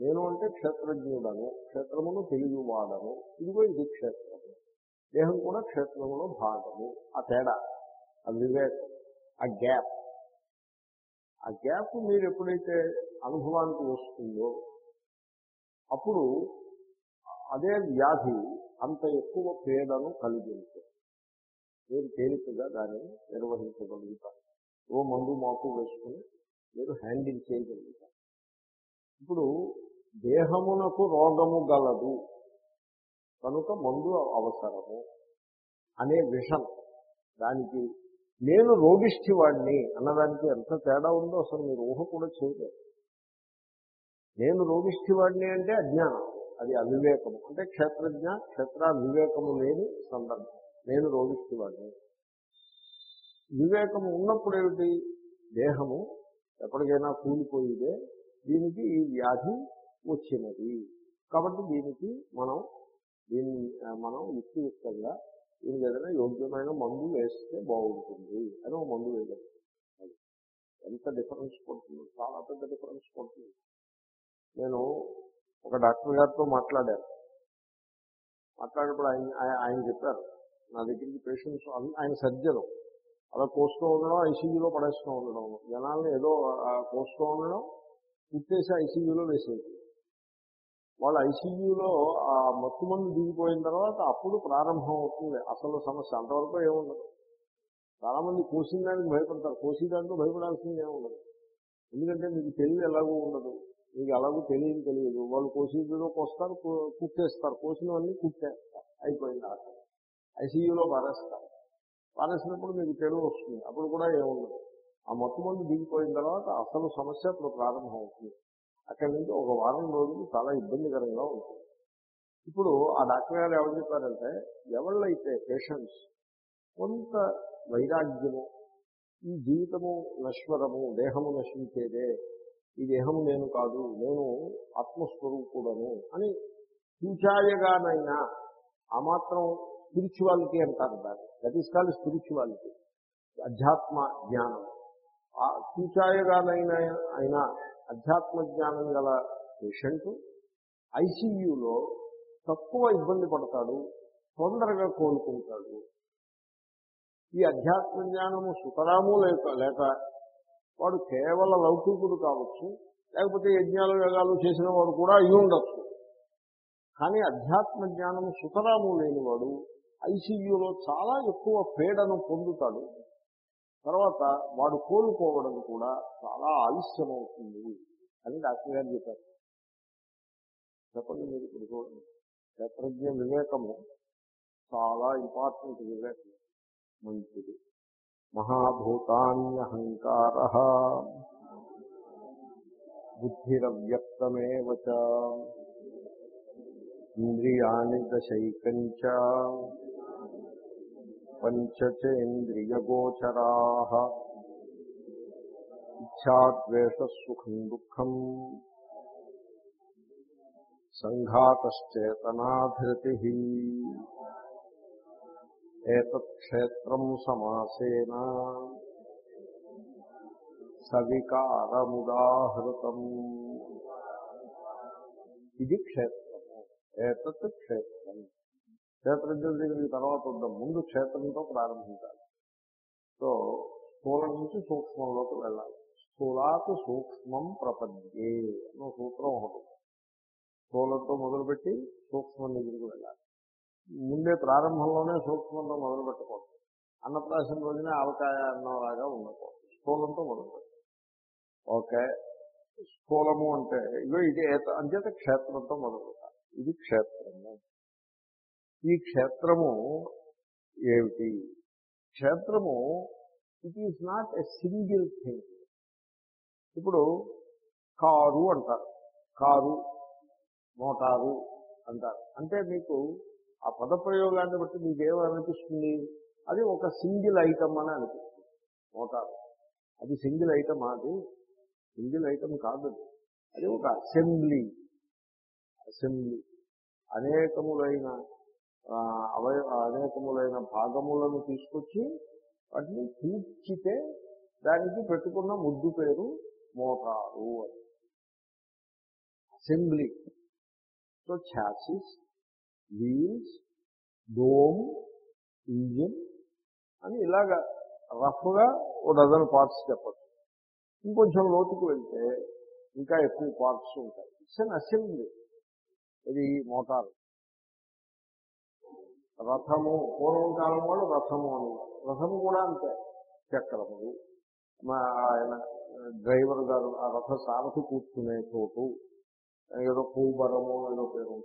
నేను అంటే క్షేత్రజ్ఞుడను క్షేత్రమును తెలియవాడను ఇదిగో ఇది క్షేత్రము. దేహం కూడా క్షేత్రములో భాగము. ఆ తేడా ఆ వివేకం ఆ గ్యాప్. ఆ గ్యాప్ మీరు ఎప్పుడైతే అనుభవానికి వస్తుందో అప్పుడు అదే వ్యాధి అంత ఎక్కువ పేదను కలిగి మీరు తేలికగా దానిని నిర్వహించగలుగుతారు. ఓ మందు మాకు వేసుకుని మీరు హ్యాండిల్ చేయగలుగుతారు. ఇప్పుడు దేహమునకు రోగము గలదు కనుక మందు అవసరము అనే విషం దానికి నేను రోగిష్ఠి వాడిని అన్నదానికి ఎంత తేడా ఉందో అసలు మీరు ఊహ కూడా చేయలేదు. నేను రోగిష్ఠి వాడిని అంటే అజ్ఞానం అది అవివేకము. అంటే క్షేత్రజ్ఞ క్షేత్ర వివేకము లేని సందర్భం. నేను రోగిష్ఠి వాడిని వివేకము ఉన్నప్పుడు ఏమిటి? దేహము ఎప్పటికైనా కూలిపోయిదే దీనికి ఈ వ్యాధి వచ్చినది. కాబట్టి దీనికి మనం దీన్ని మనం యుక్తియుక్తంగా దీనికి ఏదైనా యోగ్యమైన మందు వేస్తే బాగుంటుంది అని ఒక మందు వేయలేదు ఎంత డిఫరెన్స్ పడుతుంది చాలా పెద్ద డిఫరెన్స్ పడుతుంది. నేను ఒక డాక్టర్ గారితో మాట్లాడాను. మాట్లాడినప్పుడు ఆయన ఆయన- చెప్పారు నా దగ్గరికి పేషెంట్స్ ఆయన సర్జను. అలా కోస్తూ ఉండడం ఐసీయూలో పడేస్తూ ఉండడం. జనాలను ఏదో ఆ కోస్తూ ఉండడం కుట్టేసి ఐసీయూలో వేసేది వాళ్ళు ఐసీయూలో ఆ మత్తు మందు దిగిపోయిన తర్వాత అప్పుడు ప్రారంభం అవుతుంది అసలు సమస్య అంతవరకు ఏముండదు చాలా మంది కోసిన దానికి భయపడతారు. కోసి దాంట్లో భయపడాల్సింది ఏముండదు ఎందుకంటే మీకు తెలివి ఎలాగూ ఉండదు. మీకు ఎలాగో తెలియదు తెలియదు. వాళ్ళు కోసిలో కోస్తారు కుట్టేస్తారు. కోసినవన్నీ కుట్టేస్తారు అయిపోయింది ఆట ఐసీయూలో పారేస్తారు. పారేసినప్పుడు మీకు తెలివి వస్తుంది. అప్పుడు కూడా ఏముండదు. ఆ మొత్తం మంది దిగిపోయిన తర్వాత అసలు సమస్య అప్పుడు ప్రారంభం అవుతుంది అక్కడి నుంచి ఒక వారం రోజులు చాలా ఇబ్బందికరంగా ఉంటుంది. ఇప్పుడు ఆ డాక్టర్ గారు ఎవరు చెప్పారంటే ఎవళ్ళైతే పేషెంట్స్ కొంత వైరాగ్యము ఈ జీవితము నశ్వరము దేహము నశించేదే ఈ దేహము నేను కాదు నేను ఆత్మస్వరూపుడను అని చూచాయగానైనా ఆ మాత్రం స్పిరిచువాలిటీ అంటారు దాన్ని. దట్ ఈస్ కాల్డ్ స్పిరిచువాలిటీ అధ్యాత్మ జ్ఞానం. ఆ చూచాయగానైనా అయినా అధ్యాత్మ జ్ఞానం గల పేషెంట్ ఐసీయూలో తక్కువ ఇబ్బంది పడతాడు తొందరగా కోలుకుంటాడు. ఈ అధ్యాత్మ జ్ఞానము సుతరాము లేక లేక వాడు కేవల లౌకికుడు కావచ్చు లేకపోతే యజ్ఞాలు వేగాలు చేసిన వాడు కూడా అయి ఉండొచ్చు. కానీ అధ్యాత్మ జ్ఞానము సుతరాము లేనివాడు ఐసీయూలో చాలా ఎక్కువ పీడను పొందుతాడు. తర్వాత వాడు కోలుకోవడం కూడా చాలా ఆలస్యమవుతుంది అని డాక్టర్ గారు చెప్పారు. చెప్పండి మీరు ఇప్పుడు చూడండి. క్షేత్రజ్ఞ వివేకము చాలా ఇంపార్టెంట్ వివేకం మంచిది. మహాభూతాన్యహంకార బుద్ధిరవ్యక్తమే చ. ఇంద్రియాణి దశైకంచ పంచచేంద్రియగోచరా ఇచ్చాద్వేషసుఖం దుఃఖం సంఘాతశ్చేతనాధృతి ఏతత్ సమాసేన సవికారముదాహృతం. ఇది క్షేత్రము ఏతత్ క్షేత్రం. క్షేత్రజ్ఞుల దగ్గరికి తర్వాత వద్దాం ముందు క్షేత్రంతో ప్రారంభించాలి. సో స్థూలం నుంచి సూక్ష్మంలోకి వెళ్ళాలి. స్థూలాకు సూక్ష్మం ప్రపద్యే అనే సూత్రం ఒకటి స్థూలంతో మొదలుపెట్టి సూక్ష్మం దగ్గరికి వెళ్ళాలి. ముందే ప్రారంభంలోనే సూక్ష్మంతో మొదలు పెట్టకూడదు అన్నప్రాసం రోజునే ఆవకాయ అన్నలాగా ఉండకూడదు. స్థూలంతో మొదలుపెట్టాలి ఓకే. స్థూలము అంటే ఇగో ఇది అంచేత క్షేత్రంతో మొదలు పెట్టాలి ఇది క్షేత్రము. ఈ క్షేత్రము ఏమిటి? క్షేత్రము it is not a single thing ఇప్పుడు కారు అంటారు. కారు మోటారు అంటారు. అంటే మీకు ఆ పదప్రయోగాన్ని బట్టి మీకేమనిపిస్తుంది? అది ఒక సింగిల్ ఐటమ్ అని అనిపిస్తుంది. మోటారు. అది సింగిల్ ఐటమ్ అది? సింగిల్ ఐటమ్ కాదు. అది. ఒక అసెంబ్లీ. అసెంబ్లీ. అనేకములైన అవయ అనేకములైన భాగములను తీసుకొచ్చి వాటిని కూర్చితే దానికి పెట్టుకున్న ముద్దు పేరు మోటారు అని. Assembly so chassis wheels dome engine అని ఇలాగా రఫ్గా ఓ డజన్ పార్ట్స్ చెప్పచ్చు. ఇంకొంచెం లోతుకు వెళ్తే ఇంకా ఎక్కువ పార్ట్స్ ఉంటాయి. ఇట్స్ అన్ అసెంబ్లీ ఇది మోటార్ రథము పూర్వం కాలం వాళ్ళు రథము అని రథము కూడా అంతే చక్రములు. ఆయన డ్రైవర్ గారు ఆ రథ సారథి కూర్చునే చోటు ఏదో పూబరము ఏదో పేరు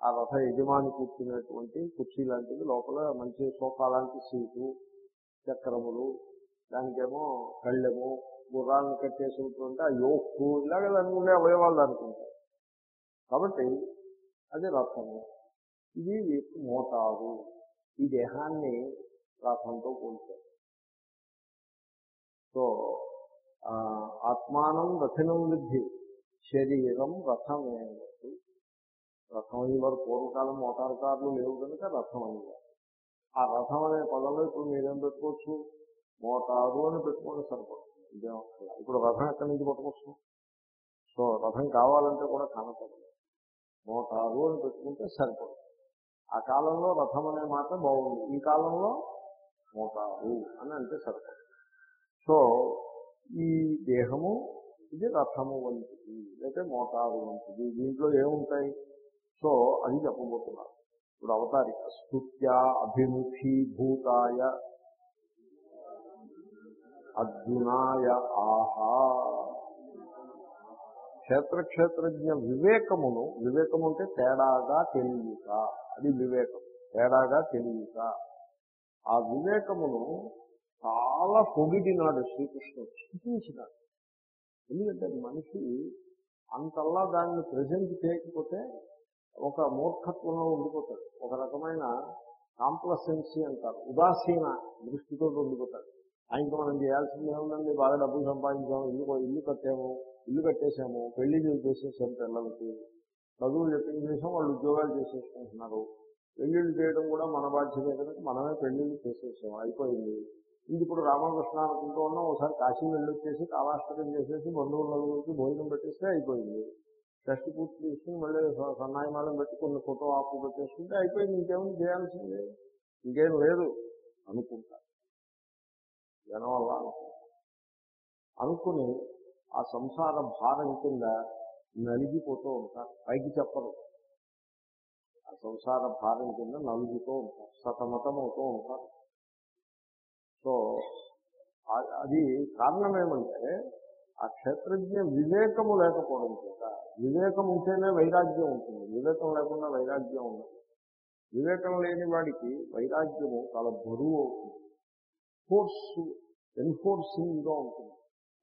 ఆ రథ యజమాని కూర్చునేటువంటి కుర్చీ లాంటిది లోపల మంచి సోఫా లాంటి సీటు చక్రములు దానికేమో కళ్ళెము గుర్రాలను కట్టేసినటువంటి ఆ యోక్కు ఇలాగ దానికి ఉండే అవయవాలు దానికి కాబట్టి అది రథము. ఇది మోటారు ఈ దేహాన్ని రథంతో పోల్చారు. సో ఆ, ఆత్మానం రథనం విద్ధి శరీరం రథమేనట్టు రథం అయ్యేవారు పూర్వకాలం మోటారు కార్లు లేవు కనుక రథం అయ్యేవారు ఆ రథం అనే పదంలో ఇప్పుడు మీరేం పెట్టుకోవచ్చు? మోటారు అని పెట్టుకోండి సరిపడుతుంది. ఇదే ఇప్పుడు రథం ఎక్కడి నుంచి పట్టుకొస్తాం సో రథం కావాలంటే కూడా కనపడదు మోటారు అని పెట్టుకుంటే సరిపడుతుంది. ఆ కాలంలో రథం అనే మాట బాగుంది. ఈ కాలంలో మోటారు అని అంటే సరిపడు సో ఈ దేహము ఇది రథము వంటిది లేకపోతే మోటారు వంటిది. దీంట్లో ఏముంటాయి? సో అది చెప్పబోతున్నారు. ఇప్పుడు అవతారిక. స్తుత్య అభిముఖీభూతాయ అర్జునాయ ఆహా. క్షేత్రక్షేత్రజ్ఞ వివేకమును వివేకము అంటే తేడాగా తెలియక అది వివేకం. తేడాగా తెలియక. ఆ వివేకమును చాలా పొగిడినాడు శ్రీకృష్ణుడు స్థుతించినాడు ఎందుకంటే మనిషి అంతల్లా దాన్ని ప్రజెంట్ చేయకపోతే ఒక మూర్ఖత్వంలో ఉండిపోతాడు. ఒక రకమైన కాంప్లసెన్సీ అంటారు. ఉదాసీన దృష్టితో ఉండిపోతాడు. ఆయనకు మనం చేయాల్సింది ఏముందండి? బాగా డబ్బులు సంపాదించాము ఇల్లు ఇల్లు కట్టాము ఇల్లు కట్టేసాము పెళ్ళి చేసేసాము పిల్లలకి. చదువులు చెప్పించేసాం వాళ్ళు ఉద్యోగాలు చేసేసుకుంటున్నారు. పెళ్ళిళ్ళు చేయడం కూడా మన బాధ్యత కనుక మనమే పెళ్ళిళ్ళు చేసేసాం అయిపోయింది. ఇది ఇప్పుడు రామకృష్ణ అనుకుంటూ ఉన్నాం ఒకసారి కాశీ వెళ్ళొచ్చేసి కాలాష్టకం చేసేసి బంధువుల నలుగురికి భోజనం పెట్టేస్తే అయిపోయింది. షష్టి పూర్తి తీసుకుని మళ్ళీ స- సన్నాయి పెట్టి కొన్ని ఫోటో ఆపు పెట్టేసుకుంటే అయిపోయింది ఇంకేమైనా చేయాల్సిందే? ఇంకేం లేదు అనుకుంటా. జనం వల్ల అనుకుని ఆ సంసార భారం కింద నలిగిపోతూ ఉంటారు పైకి చెప్పరు. ఆ సంసార భారం కింద నలుగుతూ ఉంటారు సతమతం అవుతూ ఉంటారు సో అది కారణం ఏమంటే ఆ క్షేత్రజ్ఞ వివేకము లేకపోవడం చేత వివేకం ఉంటేనే వైరాగ్యం ఉంటుంది. వివేకం లేకుండా వైరాగ్యం ఉండదు. వివేకం లేని వాడికి వైరాగ్యము చాలా బరువు అవుతుంది. ఫోర్స్ ఎన్ఫోర్సింగ్గా ఉంటుంది.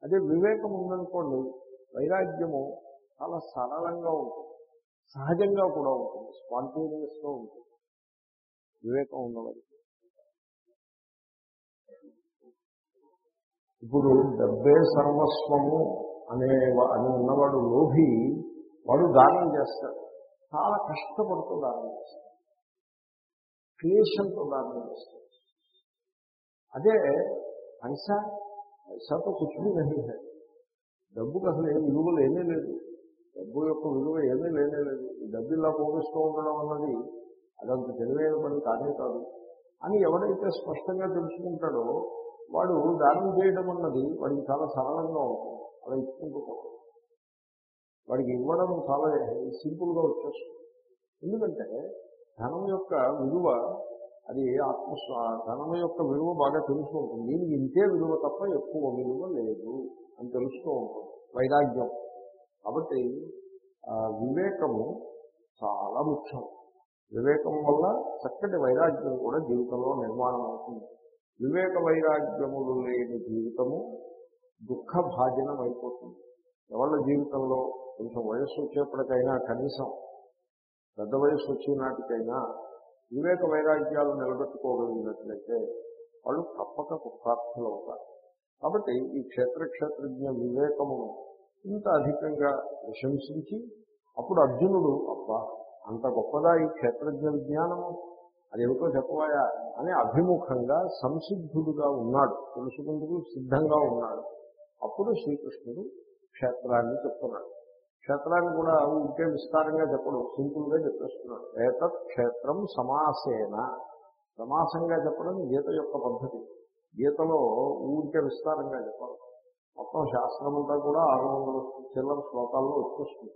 అదే వివేకం ఉందనుకోండి వైరాగ్యము చాలా సరళంగా ఉంటుంది. సహజంగా కూడా ఉంటుంది. స్పాంటేనియస్గా ఉంటుంది. వివేకం ఉన్నవారికి ఇప్పుడు డబ్బే సర్వస్వము అనే అని ఉన్నవాడు లోభి వాడు దానం చేస్తాడు. చాలా కష్టపడుతూ దానం చేస్తాడు. క్లేషంతో దానం చేస్తాడు. అదే పైసా పైసాతో కూర్చుని నహి హై డబ్బుకి అసలు ఏం విలువలు ఏమీ లేదు. డబ్బు యొక్క విలువ ఏమీ లేనే లేదు. ఈ డబ్బు ఇలా పోగిస్తూ ఉండడం అన్నది అదంత తెలివైన పని కానే కాదు. అని ఎవడైతే స్పష్టంగా తెలుసుకుంటాడో వాడు దానం చేయడం అన్నది వాడికి చాలా సరళంగా ఉంటుంది. అలా ఇచ్చుకుంటూ వాడికి ఇవ్వడం చాలా సింపుల్గా వచ్చేస్తుంది. ఎందుకంటే ధనం యొక్క విలువ అది ఆత్మ ధనం యొక్క విలువ బాగా తెలుస్తూ ఉంటుంది. దీనికి ఇంతే విలువ తప్ప ఎక్కువ విలువ లేదు అని తెలుస్తూ ఉంటుంది. వైరాగ్యం. కాబట్టి వివేకము చాలా ముఖ్యం. వివేకం వల్ల చక్కటి వైరాగ్యం కూడా జీవితంలో నిర్మాణం అవుతుంది. వివేక వైరాగ్యములు లేని జీవితము దుఃఖ భాజనం అయిపోతుంది. ఎవరి జీవితంలో కొంచెం వయస్సు వచ్చేప్పటికైనా కనీసం పెద్ద వయస్సు వచ్చినాటికైనా వివేక వైరాగ్యాలు నిలబెట్టుకోగలిగినట్లయితే వాళ్ళు తప్పక కృతార్థులు అవుతారు కాబట్టి ఈ క్షేత్ర క్షేత్రజ్ఞ వివేకమును ఇంత అధికంగా ప్రశంసించి అప్పుడు అర్జునుడు అబ్బా అంత గొప్పదా ఈ క్షేత్రజ్ఞ విజ్ఞానము అదేమిటో చెప్పవాయా? అని అభిముఖంగా సంసిద్ధుడుగా ఉన్నాడు. తెలుసుకుందుకు సిద్ధంగా ఉన్నాడు. అప్పుడు శ్రీకృష్ణుడు క్షేత్రాన్ని చెప్తున్నాడు. క్షేత్రాన్ని కూడా ఇంకే విస్తారంగా చెప్పడం. సింపుల్గా చెప్పేస్తున్నాడు. ఏతత్ క్షేత్రం సమాసేన. సమాసంగా చెప్పడం గీత యొక్క పద్ధతి. గీతలో ఊరికే విస్తారంగా చెప్పాలి మొత్తం శాస్త్రం అంతా కూడా ఆరు వందల చిల్లర శ్లోకాల్లో వచ్చేస్తుంది.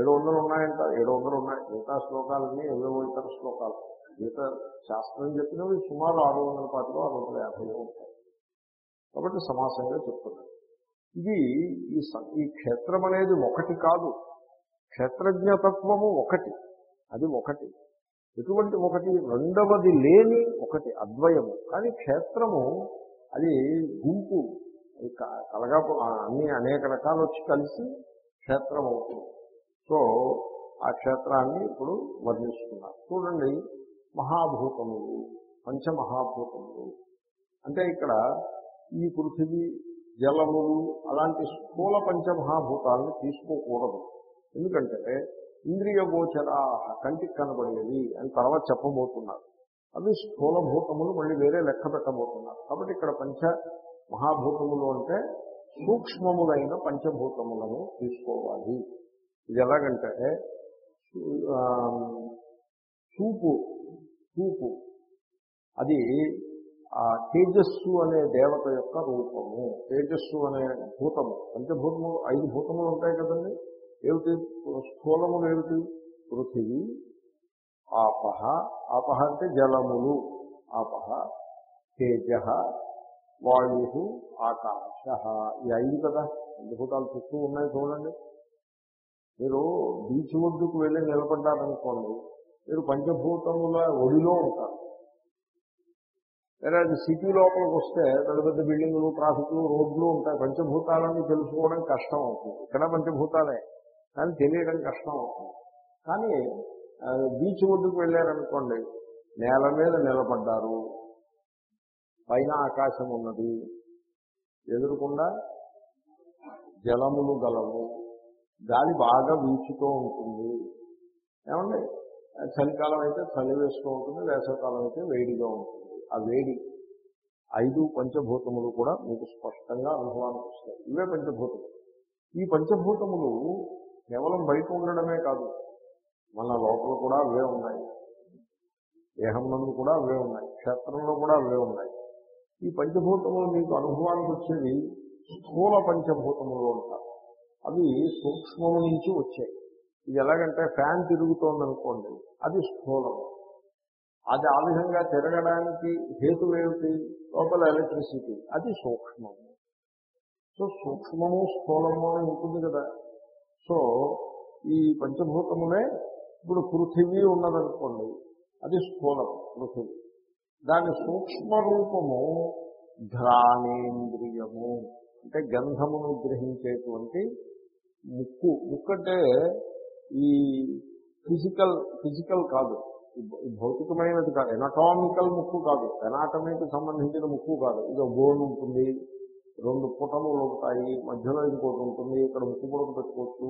ఏడు వందలు ఉన్నాయంట ఏడు వందలు ఉన్నాయి. గీతా శ్లోకాలన్నీ ఎనిమిది ఇతర శ్లోకాలు. గీత శాస్త్రం చెప్పినవి సుమారు ఆరు వందల పాటలో ఆరు వందల యాభై ఉంటాయి. కాబట్టి సమాసంగా చెప్తున్నాను ఇది ఈ స- ఈ క్షేత్రం అనేది ఒకటి కాదు. క్షేత్రజ్ఞతత్వము ఒకటి. అది ఒకటి. ఎటువంటి ఒకటి? రెండవది లేని ఒకటి అద్వయము. కానీ క్షేత్రము అది గుంపు కలగా అన్ని అనేక రకాలు వచ్చి కలిసి క్షేత్రం అవుతుంది. సో ఆ క్షేత్రాన్ని ఇప్పుడు వర్ణిస్తున్నారు. చూడండి మహాభూతములు పంచమహాభూతములు. అంటే ఇక్కడ ఈ పృథివీ జలములు అలాంటి స్థూల పంచమహాభూతాలను తీసుకోకూడదు. ఎందుకంటే ఇంద్రియ గోచరా కంటికి కనబడేవి అని తర్వాత చెప్పబోతున్నారు. అవి స్థూలభూతములు మళ్ళీ వేరే లెక్క పెట్టబోతున్నారు. కాబట్టి ఇక్కడ పంచ మహాభూతములు అంటే సూక్ష్మములైన పంచభూతములను తీసుకోవాలి. ఇది ఎలాగంటే చూపు చూపు. అది ఆ తేజస్సు అనే దేవత యొక్క రూపము. తేజస్సు అనే భూతము. పంచభూతములు ఐదు భూతములు ఉంటాయి కదండి. ఏమిటి? స్థూలములు ఏమిటి? పృథివీ ఆపహ. ఆపహ అంటే జలములు. ఆపహ తేజ వాయు ఆకాశ. ఈ ఐదు కదా? అద్భుతాలు చుట్టూ ఉన్నాయి చూడండి. మీరు బీచ్ ఒడ్డుకు వెళ్ళి నిలబడ్డారనుకోండి మీరు పంచభూతముల ఒడిలో ఉంటారు. లేదా అది సిటీ లోపలికి వస్తే పెద్ద పెద్ద బిల్డింగులు ట్రాఫిక్లు రోడ్లు ఉంటాయి. పంచభూతాలని తెలుసుకోవడం కష్టం అవుతుంది. ఇక్కడ పంచభూతాలే కానీ తెలియడం కష్టం అవుతుంది. కానీ బీచ్ ఒడ్డుకు వెళ్ళారనుకోండి నేల మీద నిలబడ్డారు. పైన ఆకాశం ఉన్నది. ఎదురుకుండా జలములు గలవు. గాలి బాగా వీచుతూ ఉంటుంది. ఏమండి? చలికాలం అయితే చలి వేస్తూ ఉంటుంది వేసవకాలం అయితే వేడిగా ఉంటుంది. ఆ వేడి ఐదు పంచభూతములు కూడా మీకు స్పష్టంగా అనుభవానికి వస్తాయి. ఇవే పంచభూతములు. ఈ పంచభూతములు కేవలం బయట ఉండడమే కాదు మన లోపల కూడా అవే ఉన్నాయి. దేహం నందు కూడా అవే ఉన్నాయి. క్షేత్రంలో కూడా అవే ఉన్నాయి. ఈ పంచభూతములు మీకు అనుభవానికి వచ్చేవి స్థూల పంచభూతములు అంటారు. అవి సూక్ష్మము నుంచి వచ్చాయి. ఇది ఎలాగంటే ఫ్యాన్ తిరుగుతోంది అనుకోండి అది స్థూలం. అది ఆ విధంగా తిరగడానికి హేతు ఏమిటి? లోపల ఎలక్ట్రిసిటీ అది సూక్ష్మము. సో సూక్ష్మము స్థూలము అని ఉంటుంది కదా. సో ఈ పంచభూతములే ఇప్పుడు పృథివీ ఉన్నదనుకోండి అది స్థూలం పృథివీ. దాని సూక్ష్మ రూపము ఘ్రాణేంద్రియము అంటే గంధమును గ్రహించేటువంటి ముక్కు. ముక్కు అంటే ఈ ఫిజికల్ ఫిజికల్ కాదు. భౌతికమైనది కాదు. ఎనటామికల్ ముక్కు కాదు. ఎనాటమీకి సంబంధించిన ముక్కు కాదు. ఇది బోన్ ఉంటుంది రెండు పుటములు ఉంటాయి మధ్యలో ఇంకోటి ఉంటుంది ఇక్కడ ముక్కు పొడకు పెట్టుకోవచ్చు.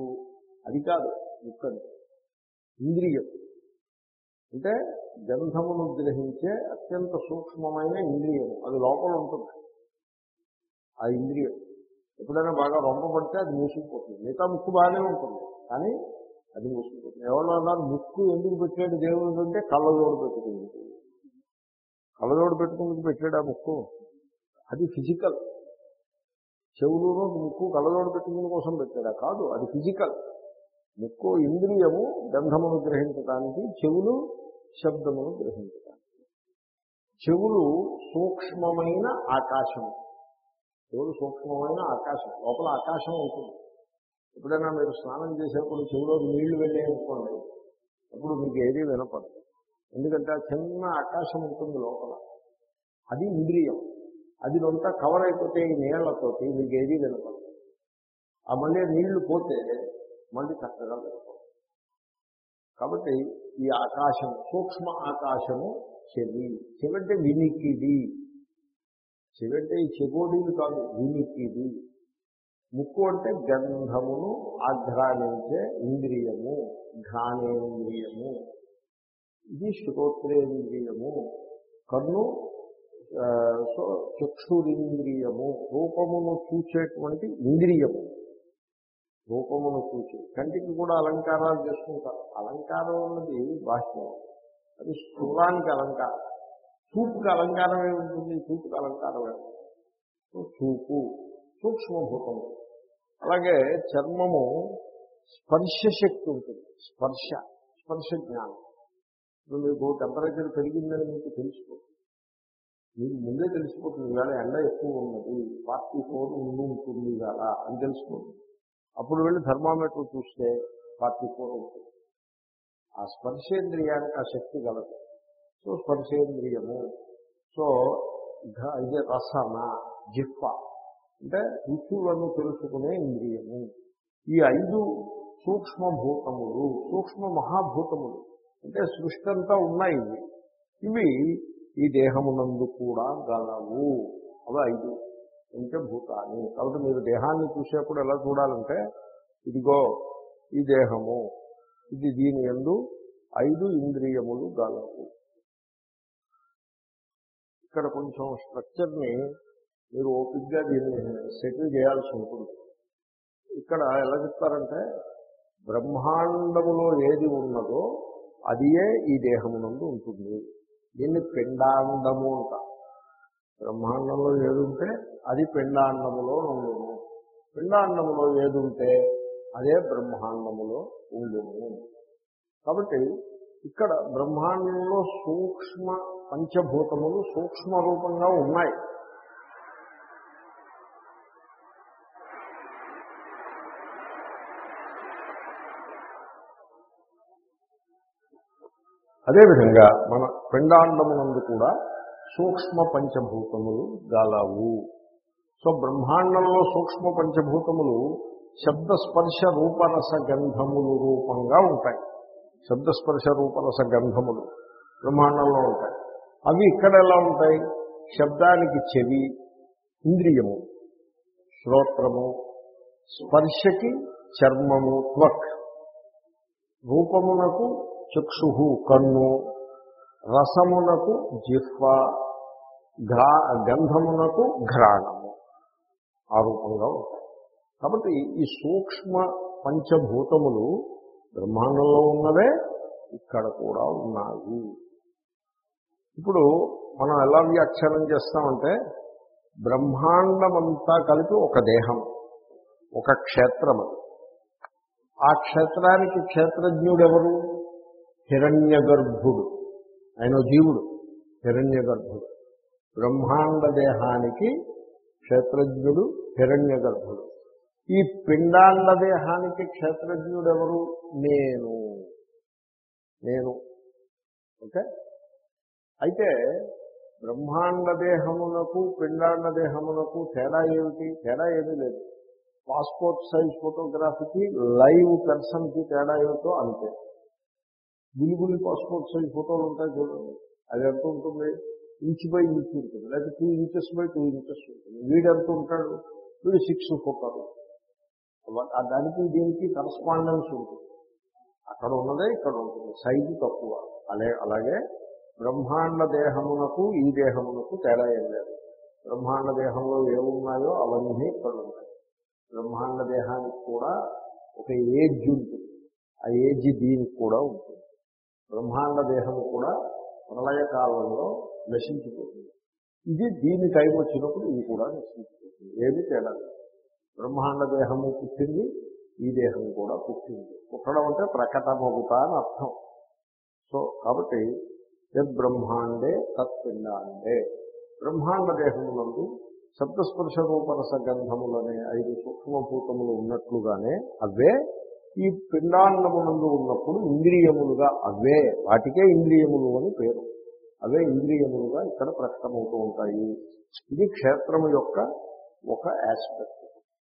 అది కాదు ముక్కు అంటే ఇంద్రియం. అంటే గంధమును గ్రహించే అత్యంత సూక్ష్మమైన ఇంద్రియము అది లోపల ఉంటుంది. ఆ ఇంద్రియం. ఎప్పుడైనా బాగా రొంప పడితే అది మూసుకుపోతుంది. మిగతా ముక్కు బాగానే ఉంటుంది. కానీ అది మూసుకుపోతుంది. ఎవరో అన్నారు ముక్కు ఎందుకు పెట్టాడు దేవుడు అంటే కళ్ళజోడు పెట్టుకుంది. కళ్ళజోడు పెట్టుకుందుకు పెట్టాడు ఆ ముక్కు? అది ఫిజికల్. చెవులు ముక్కు కళ్ళజోడు పెట్టుకుని కోసం పెట్టాడా? కాదు అది ఫిజికల్. ముక్కు ఇంద్రియము గంధమును గ్రహించడానికి చెవులు శబ్దమును గ్రహించడానికి చెవులు సూక్ష్మమైన ఆకాశము. చెవులు సూక్ష్మమైన ఆకాశం. లోపల ఆకాశం ఉంటుంది. ఎప్పుడైనా మీరు స్నానం చేసేప్పుడు చెవులో నీళ్ళు వెళ్ళేయనుకోండి అప్పుడు మీకు ఏది వినపడదు. ఎందుకంటే చిన్న ఆకాశం ఉంటుంది లోపల. అది ఇంద్రియం. అది అంతా కవర్ అయిపోతే ఈ నీళ్ళతోటి మీకు ఏది వినపడదు. ఆ మళ్ళీ నీళ్ళు పోతే మళ్ళీ చక్కగా వినపడదు కాబట్టి ఈ ఆకాశం సూక్ష్మ ఆకాశము చెవి. చెవంటే వినికిడి. చెవంటే ఈ చెగోడీలు కాదు వినికిడి. ముక్కు అంటే గంధమును ఆఘ్రానించే ఇంద్రియము ఘానేంద్రియము ఇది శ్రోత్రేంద్రియము కన్ను సో చక్షురింద్రియము. రూపమును చూసేటువంటి ఇంద్రియము. రూపమును చూసి కంటికి కూడా అలంకారాలు చేసుకుంటారు. అలంకారం అన్నది బాహ్యం. అది స్థూలానికి అలంకారం. చూపుకి అలంకారం ఏముంటుంది చూపుకి అలంకారం ఏముంటుంది చూపు సూక్ష్మభూతము అలాగే చర్మము స్పర్శ శక్తి ఉంటుంది. స్పర్శ స్పర్శ జ్ఞానం. ఇప్పుడు మీకు టెంపరేచర్ పెరిగిందని మీకు తెలిసిపోతుంది. మీకు ముందే తెలిసిపోతుంది ఇవాళ ఎండ ఎక్కువ ఉన్నది ఫార్టీ ఫోర్ ఉండి ఉంటుంది కదా అని తెలిసిపోతుంది. అప్పుడు వెళ్ళి ధర్మామీటర్ చూస్తే ఫార్టీ ఫోర్ ఉంటుంది. ఆ స్పర్శేంద్రియానికి ఆ శక్తి కలదు. సో స్పర్శేంద్రియము సో ఇది రసన జిహ్వ అంటే రుచులను తెలుసుకునే ఇంద్రియము. ఈ ఐదు సూక్ష్మభూతములు సూక్ష్మ మహాభూతములు అంటే సృష్టి అంతా ఉన్నాయి ఇవి. ఇవి ఈ దేహమునందు కూడా గలవు. అవి ఐదు. పంచభూతాన్ని కాబట్టి మీరు దేహాన్ని చూసేప్పుడు ఎలా చూడాలంటే ఇదిగో ఈ దేహము ఇది దీని ఎందు ఐదు ఇంద్రియములు గలవు. ఇక్కడ కొంచెం స్ట్రక్చర్ని మీరు ఓపిక్గా దీన్ని సెటిల్ చేయాల్సి ఉంటుంది. ఇక్కడ ఎలా చెప్తారంటే బ్రహ్మాండములో ఏది ఉన్నదో అదియే ఈ దేహమునందు ఉంటుంది. దీన్ని పిండాండము అంటారు. బ్రహ్మాండంలో ఏదుంటే అది పిండాండములో ఉండును. పిండాండములో ఏదుంటే అదే బ్రహ్మాండములో ఉండును. కాబట్టి ఇక్కడ బ్రహ్మాండంలో సూక్ష్మ పంచభూతములు సూక్ష్మ రూపంగా ఉన్నాయి. అదేవిధంగా మన పిండాండమునందు కూడా సూక్ష్మ పంచభూతములు గలవు. సో బ్రహ్మాండంలో సూక్ష్మ పంచభూతములు శబ్దస్పర్శ రూపరస గంధములు రూపంగా ఉంటాయి. శబ్దస్పర్శ రూపరస గంధములు బ్రహ్మాండంలో ఉంటాయి. అవి ఇక్కడ ఎలా ఉంటాయి? శబ్దానికి చెవి ఇంద్రియము శ్రోత్రము స్పర్శకి చర్మము త్వక్. రూపమునకు చక్షు కన్ను. రసమునకు జిహ్వ గంధమునకు ఘ్రాణము ఆ రూపంగా ఉంటాయి. కాబట్టి ఈ సూక్ష్మ పంచభూతములు బ్రహ్మాండంలో ఉన్నవే ఇక్కడ కూడా ఉన్నాయి. ఇప్పుడు మనం ఎలా వ్యాఖ్యానం చేస్తామంటే బ్రహ్మాండమంతా కలిపి ఒక దేహం ఒక క్షేత్రం అది ఆ క్షేత్రానికి క్షేత్రజ్ఞుడెవరు? హిరణ్య గర్భుడు ఆయన జీవుడు హిరణ్య గర్భుడు బ్రహ్మాండ దేహానికి క్షేత్రజ్ఞుడు హిరణ్య గర్భుడు. ఈ పిండాండ దేహానికి క్షేత్రజ్ఞుడు ఎవరు నేను. నేను. ఓకే? అయితే బ్రహ్మాండ దేహమునకు పిండాండ దేహమునకు తేడా ఏమిటి? తేడా ఏమీ లేదు. పాస్పోర్ట్ సైజ్ ఫోటోగ్రఫీకి లైవ్ పర్సన్కి తేడా ఏమిటో అంతే. గులిగులి పాస్పోర్ట్ సైజ్ ఫోటోలు ఉంటాయి చూడండి. అది ఎంత ఉంటుంది? ఇంచ్ బై ఇంచ్ ఉంటుంది. లేకపోతే two inches by two inches ఉంటుంది. వీడు ఎంత ఉంటాడు? వీడు సిక్స్ ఫుట్టారు దానికి దీనికి కరస్పాండెన్స్ ఉంటుంది. అక్కడ ఉన్నదే ఇక్కడ ఉంటుంది. సైజు తక్కువ. అలే అలాగే బ్రహ్మాండ దేహమునకు ఈ దేహమునకు తేడా ఏం లేదు. బ్రహ్మాండ దేహంలో ఏమున్నాయో అవన్నీ ఇక్కడ ఉన్నాయి. బ్రహ్మాండ దేహానికి కూడా ఒక ఏజ్ ఉంటుంది. ఆ ఏజ్ దీనికి కూడా ఉంటుంది. బ్రహ్మాండ దేహం కూడా ప్రళయకాలంలో నశించిపోతుంది. ఇది దీని టైం వచ్చినప్పుడు ఇది కూడా నశించిపోతుంది. ఏమి తేడా బ్రహ్మాండ దేహము పుట్టింది ఈ దేహం కూడా పుట్టింది. పుట్టడం అంటే ప్రకటమవుతా అని అర్థం. సో కాబట్టి యద్ బ్రహ్మాండే తత్పిండాండే. బ్రహ్మాండ దేహములందు శబ్దస్పర్శ రూపరస గంధములనే ఐదు సూక్ష్మభూతములు ఉన్నట్లుగానే అవే ఈ పిండాన్నమునందు ఉన్నప్పుడు ఇంద్రియములుగా అవే. వాటికే ఇంద్రియములు అని పేరు. అవే ఇంద్రియములుగా ఇక్కడ ప్రకటమవుతూ ఉంటాయి. ఇది క్షేత్రము యొక్క ఒక ఆస్పెక్ట్